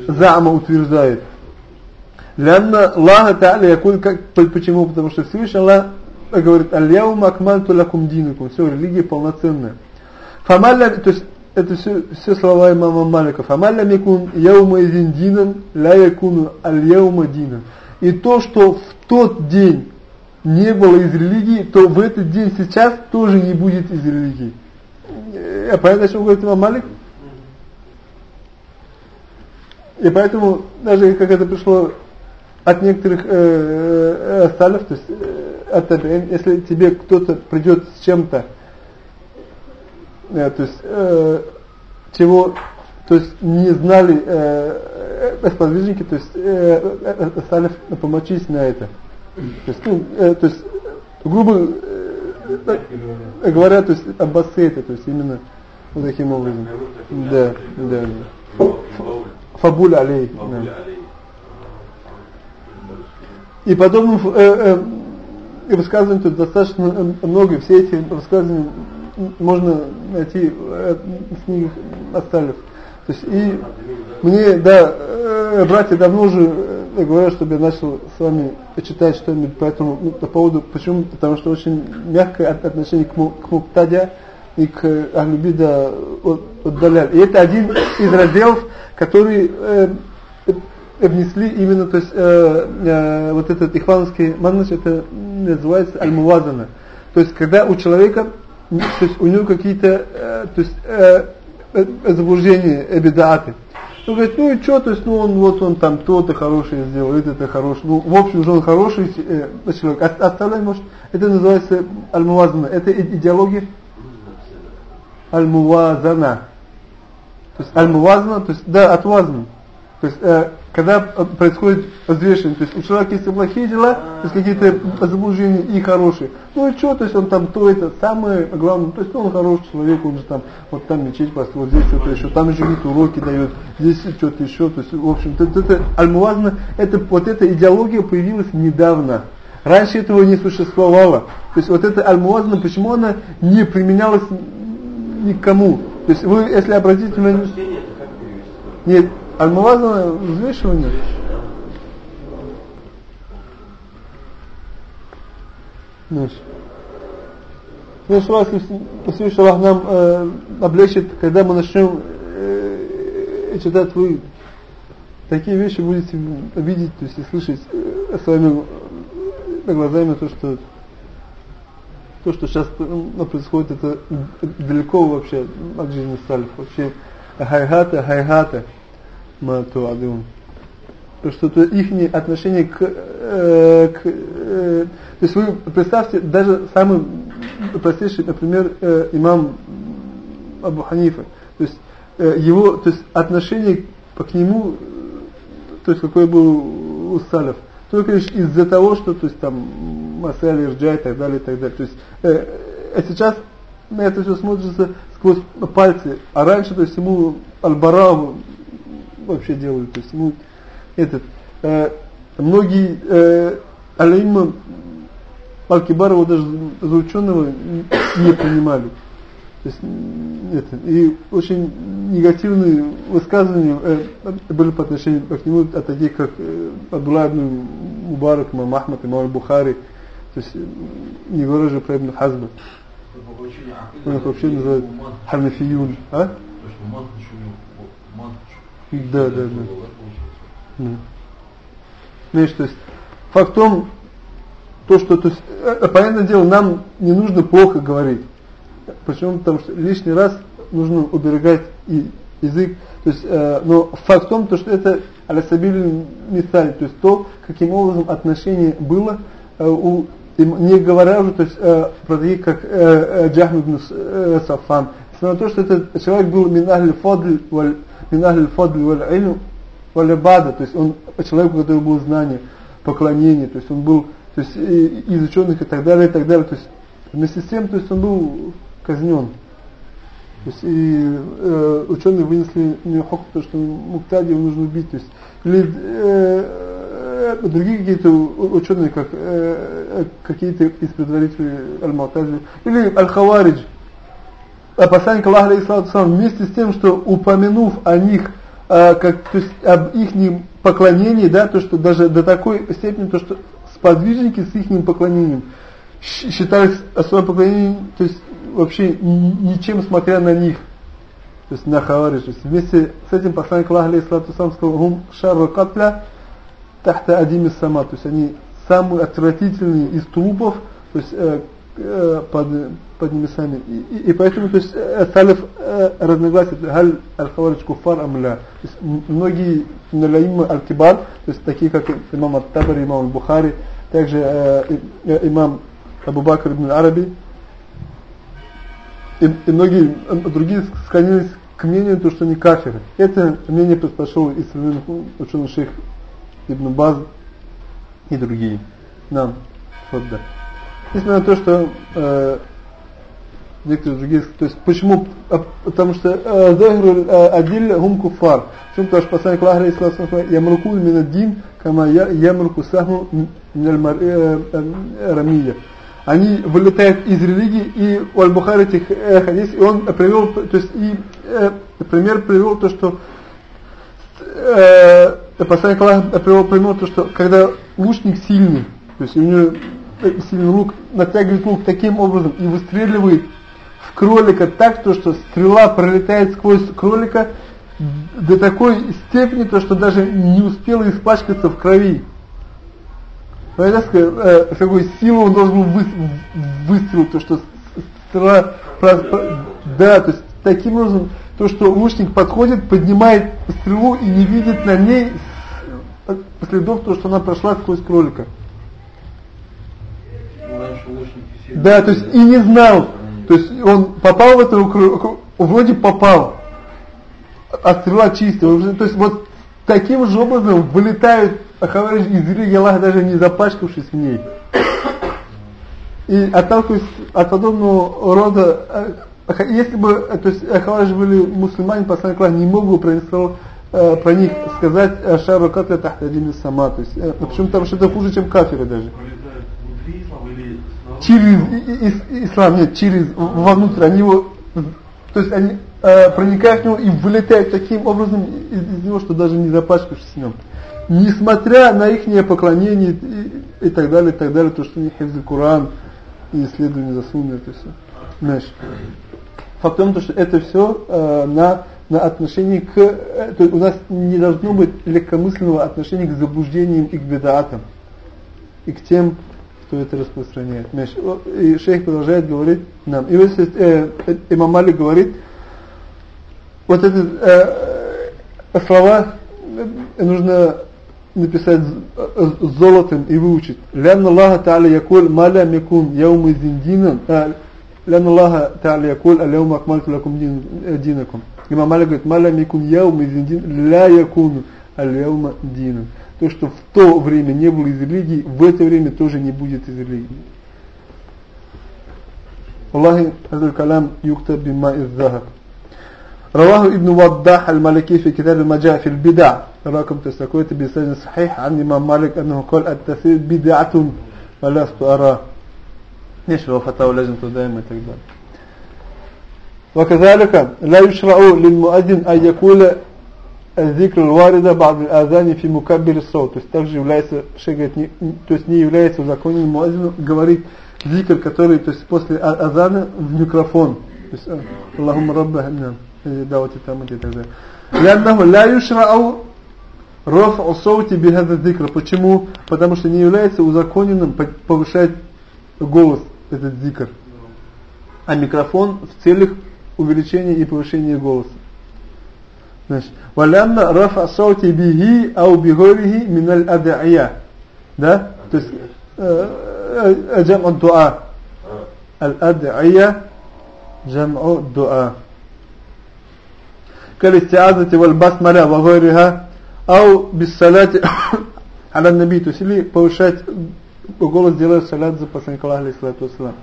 Зама утверждает. Лянна Аллаха Та'аля якуль, как, почему? Потому что Всевышний Аллах говорит, Аль-Яум акмальту лакум динукум. Все, религия полноценная. Фамалля, то есть это все, все слова имама Малика. Фамалля микун яума изин динан, ля якуну аль-яума динан. И то, что в тот день не было из религии, то в этот день сейчас тоже не будет из религии. Я понятно, о чем говорит имам Малик? И поэтому, даже как это пришло от некоторых э, э, салев, то есть э, от, если тебе кто-то придет с чем-то, э, то есть э, чего то есть не знали э, э, то есть э, э, э салев помочись на это. То есть, ну, э, то есть грубо э, говоря, то есть аббасейты, то есть именно вот таким образом. Да, да. Фабуль алей. Да. И подобных э, э, высказываний тут достаточно много, все эти высказывания можно найти э, в книгах остальных. То есть и мне, да, э, братья давно уже э, говорят, чтобы я начал с вами почитать что-нибудь по этому ну, по поводу, почему? Потому что очень мягкое отношение к, к Муктадя и к Ахлюбида отдаляли. И это один из разделов, который э, внесли именно, то есть э, э, вот этот ихванский маннаж, это называется аль-мувазана. То есть когда у человека то есть у него какие-то э, то есть, э, заблуждения, эбидааты. Он говорит, ну и что, то есть, ну он вот он там то-то хорошее сделал, это-то хорошее. Ну, в общем же он хороший э, человек. А остальное, может, это называется аль-мувазана. Это идеология аль-мувазана. То есть аль-мувазана, то есть, да, от вазна. То есть, э, когда происходит взвешивание, то есть у человека есть и плохие дела, то есть какие-то заблуждения и хорошие. Ну и что, то есть он там то это, самое главное, то есть он хороший человек, он же там, вот там мечеть построил, здесь что-то еще, там же какие-то уроки дает, здесь что-то еще, то есть в общем, то, это альмувазно, это, вот эта идеология появилась недавно. Раньше этого не существовало. То есть вот это аль почему она не применялась никому. То есть вы, если обратите внимание... Это? Нет, аль-мавазана взвешивание. Знаешь. Ну, что Всевышний Аллах нам э, облегчит, когда мы начнем э, читать, вы такие вещи будете видеть, то есть и слышать э, своими э, глазами то, что то, что сейчас ну, происходит, это далеко вообще от жизни сальф. Вообще хайгата, хайгата мату адун. То, что это их отношение к, э, к э, то есть вы представьте, даже самый простейший, например, э, имам Абу Ханифа, то есть его, то есть отношение к нему, то есть какой был у салев, только лишь из-за того, что, то есть там Масали, Ирджа и так далее, и так далее. То есть а сейчас на это все смотрится сквозь пальцы, а раньше, то есть ему Аль-Бараву вообще делали, то есть ему этот, э, многие э, алейма Аль-Кибар его даже за ученого не принимали. То есть, это, и очень негативные высказывания э, были по отношению к нему от таких, как э, Абдулла ибн Мубарак, имам Ахмад, имам Бухари, то есть не говоря же про Ибн Хазба. Он их вообще называют Ханафиюн. А? Да, да, да. Знаешь, то есть факт том, то, что, то есть, э, понятное дело, нам не нужно плохо говорить. Почему? Потому что лишний раз нужно уберегать и язык. То есть, э, но факт том, то, что это алясабиль мисаль, то есть то, каким образом отношение было э, у не говоря уже то есть, э, про таких, как э, э, Джахм ибн э, Сафан. Несмотря на то, что этот человек был минахль фадль валь минахль фадль валь ильм валь бада, то есть он человек, у которого было знание, поклонение, то есть он был то есть, из ученых и так далее, и так далее. То есть вместе с тем, то есть он был казнен. То есть и э, ученые вынесли мне хок, то, что Муктади нужно убить. То есть, или э, э, другие какие-то ученые, как э, какие-то из предварителей Аль-Малтази, или Аль-Хаваридж, посланник Аллаха вместе с тем, что упомянув о них, э, как, то есть об их поклонении, да, то что даже до такой степени, то что сподвижники с их поклонением считались свое поклонение, то есть вообще ничем смотря на них, то есть на Хавариш. То есть вместе с этим посланник Аллаха алейхиссалату сказал, «Хум шарру катля тахта адими сама», то есть они самые отвратительные из трупов, то есть э, под, под небесами. И, и, и поэтому, то есть, э, салиф э, разногласия, халь аль-хаваридж куфар амля. То есть многие налаимы аль-кибар, то есть такие как имам Ат-Табари, имам Аль-Бухари, также э, э, имам Абу Бакр ибн Араби, и, и многие другие склонились к мнению, то, что они кафиры. Это мнение пошел из современных ученых шейх Ибн Баз и другие. Нам. Вот да. Несмотря на то, что э, некоторые другие, то есть почему? А, потому что э, Захру э, Адиль Гум Куфар. Почему? Потому что посланник Аллаха Ислам Ямруку Минаддин Кама Ямруку Сахму Рамия они вылетают из религии, и у Аль-Бухари этих э, хадис, и он привел, то есть, и э, пример привел то, что э, посланник Аллаха привел пример то, что когда лучник сильный, то есть у него лук, натягивает лук таким образом и выстреливает в кролика так, то, что стрела пролетает сквозь кролика до такой степени, то, что даже не успела испачкаться в крови. Понятно, э, какой силу он должен вы, выстрелить, то что стрела, да, то есть таким образом, то что лучник подходит, поднимает стрелу и не видит на ней следов, то что она прошла сквозь кролика. Да, то есть и не знал, то есть он попал в эту вроде попал, а стрела чистая, то есть вот таким же образом вылетают Хаваридж из религии Аллаха даже не запачкавшись в ней. И отталкиваясь от подобного рода, э, если бы, э, то есть Хаваридж были мусульмане, посланник Аллаха не мог бы про, э, про них сказать Шару Катля Тахтадин Сама. То есть, почему потому что это хуже, чем кафиры даже. Через ислам, нет, через вовнутрь. Они его То есть они э, проникают в него и вылетают таким образом из, из него, что даже не запачкаешься с ним. Несмотря на их поклонение и, и так далее, и так далее, то, что у них есть Коран и исследование за сунной, это все. Знаешь. Факт в том, что это все э, на, на отношении к... Э, то есть у нас не должно быть легкомысленного отношения к заблуждениям и к бедаатам. И к тем, кто это распространяет. И шейх продолжает говорить нам. И вот э, имам Малик говорит, вот эти э, слова э, нужно написать э, золотом и выучить. «Лянна Аллаха таля якуль маля мекун яумы зиндинан» а, «Лянна Аллаха таля якуль аляума акмальту лакум э, динакум». Имам Малик говорит «Маля мекун яумы зиндин ля якуну аляума динан». То, что в то время не было из религии, в это время тоже не будет из религии. والله هذا الكلام يكتب بماء الذهب رواه ابن وضاح المالكي في كتاب المجاء في البدع رقم تستكويت بسجن صحيح عن إمام مالك أنه قال التفسير بدعة ولست أراه نشر وفتاوى لجنة دائما и так далее. وكذلك لا يشرع للمؤذن أن يقول Зикр варида бад азани фи мукаббир сау. То есть также является, шейх говорит, не, то есть не является узаконенным муазином, говорит зикр, который, то есть после а, азана в микрофон. То есть э, Аллахумма рабба хамнам. Да, вот и там, и так далее. Ляннаху ля юшрау роф усоути бихаза зикр. Почему? Потому что не является узаконенным повышать голос этот зикр. А микрофон в целях увеличения и повышения голоса. Значит, валянна рафа саути биhi ау бигорихи миналь ад'ия. Да? То есть جمع الدعاء الأدعية جمع الدعاء كالاستعاذة والبسملة وغيرها أو بالصلاة [COUGHS] على النبي то есть или повышать голос делает салят за посланника Аллаха, алейхиссалату вассалам.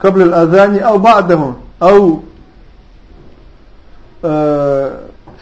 قبل الأذان أو بعده أو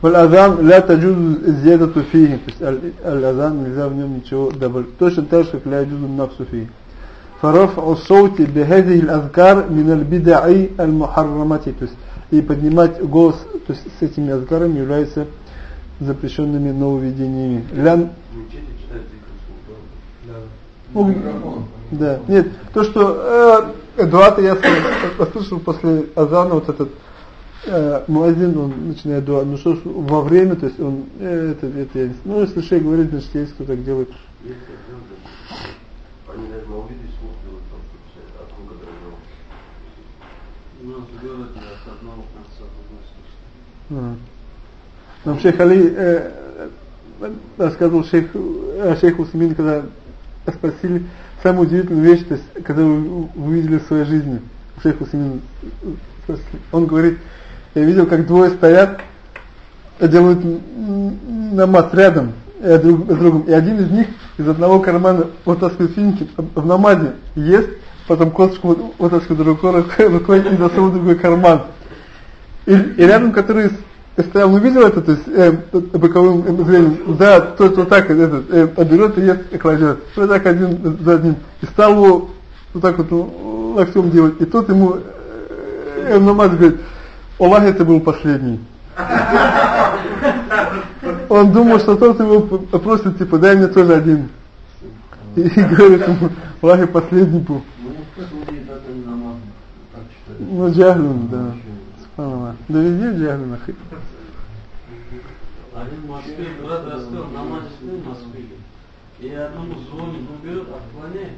азана. والأذان لا تجوز الزيادة فيه الأذان нельзя в нем ничего добавить точно так же как لا يجوز النفس فيه فرفع الصوت بهذه الأذكار من البدع المحرمة то есть и поднимать голос то есть с этими азкарами является запрещенными нововведениями лян ну, да. Нет, то, что э, дуа-то я слышал после азана вот этот э, муазин, он начинает дуа, ну что во время, то есть он, э, это, это я не знаю, ну если шейх говорит, значит есть кто так делает. Они должны увидеть слух, откуда должно. У нас делают от одного конца до Нам шейх Али э, рассказывал шейх, э, шейх Усмин, когда спросили самую удивительную вещь, то есть, когда вы увидели в своей жизни. Шейх Усмин, он говорит, я видел, как двое стоят, делают намаз рядом друг с другом, и один из них из одного кармана вытаскивает финики в намазе, ест, потом косточку вытаскивает другой [LAUGHS] рукой и засовывает другой карман. И, и рядом, который он увидел это, то есть э, боковым зрением, да, то есть вот так этот, э, берет и ест и кладет. Вот так один за одним. И стал его вот так вот ну, локтем делать. И тот ему э, намаз говорит, Аллах это был последний. Он думал, что тот его просит, типа, дай мне тоже один. И говорит ему, Аллах последний был. Ну, джахлун, да. Субханаллах. Да везде джахлун, ахи. Один Москве, брат рассказал, намаз в Москве. И одному звонит, он берет, отклоняет.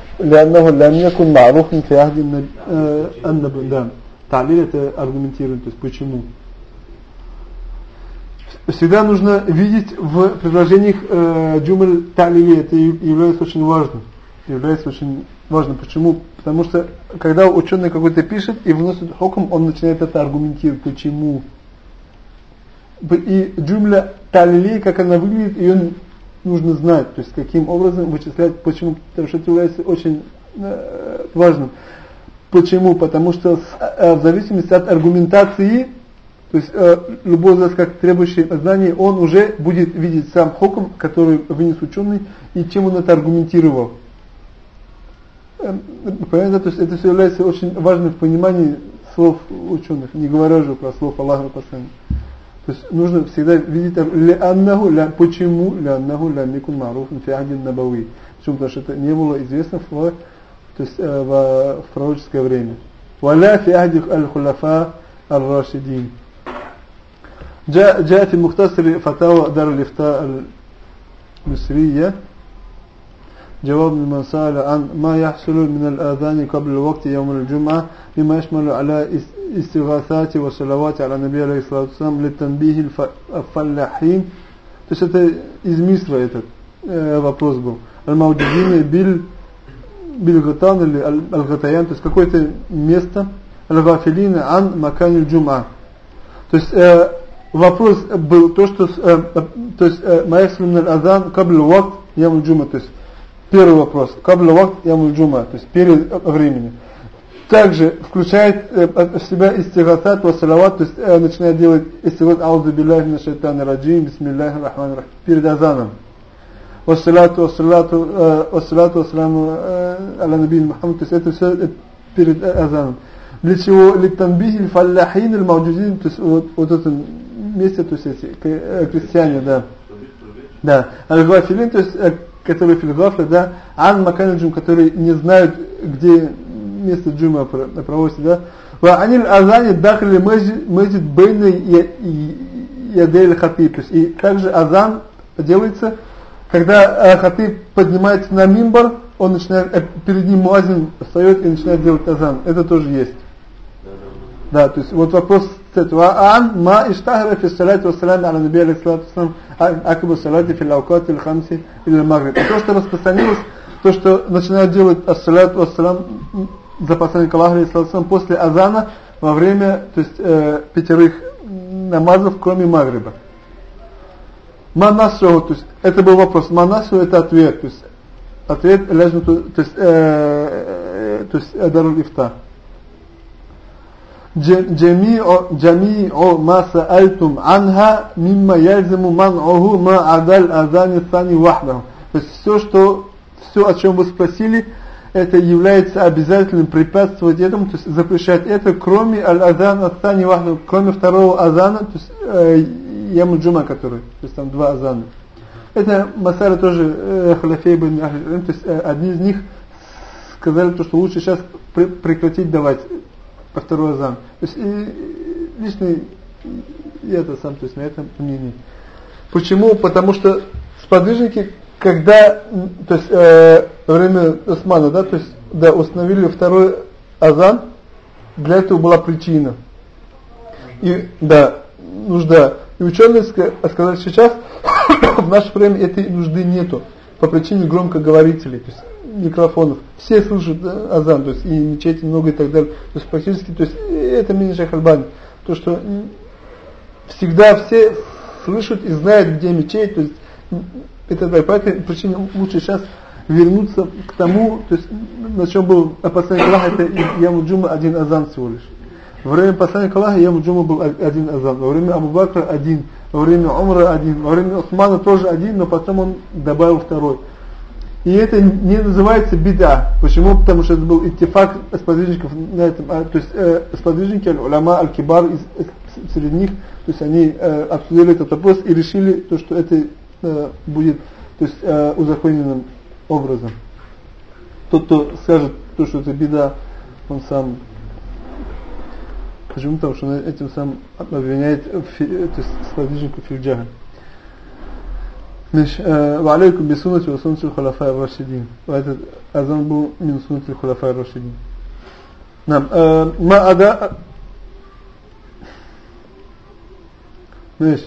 لأنه لم يكن معروف في عهد النبي да تعليل это аргументируем то есть почему всегда нужно видеть в предложениях э, джумаль талили, это является очень важным. Является очень важным. Почему? Потому что когда ученый какой-то пишет и вносит хоком, он начинает это аргументировать. Почему? И джумля талили, как она выглядит, ее нужно знать. То есть каким образом вычислять. Почему? Это является очень э, важным. Почему? Потому что э, в зависимости от аргументации то есть э, любой из как требующий знания, он уже будет видеть сам хокм, который вынес ученый, и чем он это аргументировал. Э, понятно? То есть это все является очень важным в понимании слов ученых, не говоря уже про слов Аллаха послания. То есть нужно всегда видеть аннаху, ля, почему ляннаху ля микун маруфун фи ахдин набави. Почему? Потому что это не было известно в, то есть, э, в, в пророческое время. Валя фи ахди аль-хуляфа ар-рашидин. جاء جاء في مختصر فتاوى دار الإفتاء المصرية جواب لمن سأل عن ما يحصل من الآذان قبل الوقت يوم الجمعة بما يشمل على истигасати ва салавати аля наби алейхиссалатусам литанбихи фалляхин. То есть это из Мисра этот э, вопрос был. Аль-Маудидина биль Бильгатан или Аль-Гатаян, то есть какое-то место Аль-Гафилина ан макани джума. То есть э, вопрос был то, что э, то есть маэсмин аль-азан кабль вакт ямуль джума, то есть первый вопрос, кабль вакт ямуль джума, то есть перед временем. Также включает э, в себя истигатат ва салават, то есть э, начинает делать истигат аузу билляхи на шайтан раджим, бисмиллахи рахман рахим, перед азаном. Вассалату вассалату э, вассалату вассаламу аля набин Мухаммад, то есть это все перед азаном. Для чего? Литанбихи фалляхин аль-мауджудин, то есть вот, вот это месте, то есть эти э, крестьяне, да. Да. Аль-Гафилин, то есть, э, которые фильгафля, да. Ан Маканаджум, которые не знают, где место джума проводится, да. Ва анил азани дахли мэджид бейна ядейль хатиб. То есть, и также азан делается, когда э, хатиб поднимается на мимбар, он начинает, перед ним муазин встает и начинает делать азан. Это тоже есть. Да, то есть вот вопрос وعن ما اشتهر في الصلاة والسلام على النبي عليه الصلاة والسلام عقب الصلاة في الأوقات الخمس إلى المغرب. И то, что распространилось, то, что начинают делать ассалат вассалам за посланника Аллаха после азана во время то есть, э, пятерых намазов, кроме Магриба. Манасу, то есть это был вопрос. Манасу это ответ, то есть ответ ляжет, то есть, э, то есть дарул ифта. جميع جميع ما سألتم عنها مما يلزم منعه ما عدا الأذان الثاني وحده. То есть все, что, все, о чем вы спросили, это является обязательным препятствовать этому, то есть запрещать это, кроме аль-азан ат-тани вахду, кроме второго азана, то есть э, яму джума, который, то есть там два азана. Это масара тоже э, халяфей бен то есть э, одни из них сказали, то, что лучше сейчас прекратить давать по второй азан. То есть и, личный я это сам, то есть на этом мнении. Почему? Потому что сподвижники, когда, то есть э, время Османа, да, то есть да, установили второй азан, для этого была причина. И да, нужда. И ученые сказали, сейчас [COUGHS] в наше время этой нужды нету по причине громкоговорителей. То есть микрофонов. Все слышат азан, то есть и мечети много и так далее. То есть практически, то есть это мнение Шейх. То, что всегда все слышат и знают, где мечеть, то есть это по этой причине лучше сейчас вернуться к тому, то есть на чем был посланник Аллаха, это Яму Джума один азан всего лишь. Во время посланника Аллаха Яму Джума был один азан, во время Абу Бакра один, во время Умра один, во время Усмана тоже один, но потом он добавил второй. И это не называется беда. Почему? Потому что это был иттифак сподвижников на этом, а, то есть э, сподвижники уляма аль-кибар среди них, то есть они э, обсудили этот вопрос и решили, то, что это э, будет то есть, э, узаконенным образом. тот, кто скажет то, что это беда, он сам Почему? Потому что он этим сам обвиняет то есть сподвижников фильджаха. مش وعليكم بسنة وسنة الخلفاء الراشدين وهذا أذن بو من سنة الخلفاء الراشدين نعم ما أداء ماشي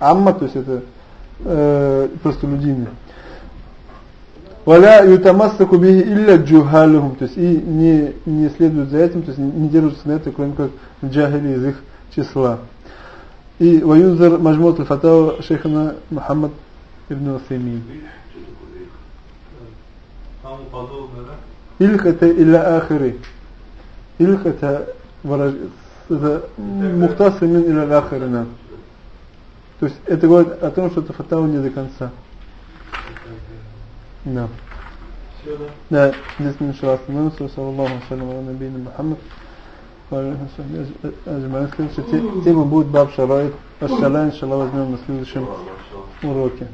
амма то есть это э, простолюдины. Валя ютамассаку бихи илля джухалюхум, то есть и не, не следуют за этим, то есть не держатся на это, кроме как джахили из их числа. И ваюнзар мажмут аль-фатава шейхана Мухаммад ибн Усаймин. Ильхата илля ахири. Ильхата мухтаср мин илля ахирина. То есть это говорит о том, что это фатава не до конца. Да. Все, да? Да, здесь мы иншалла остановимся. Саллаху салям на набийна Мухаммад. Следующая тема будет баб шарайт. Ашшала, иншалла, возьмем на следующем уроке.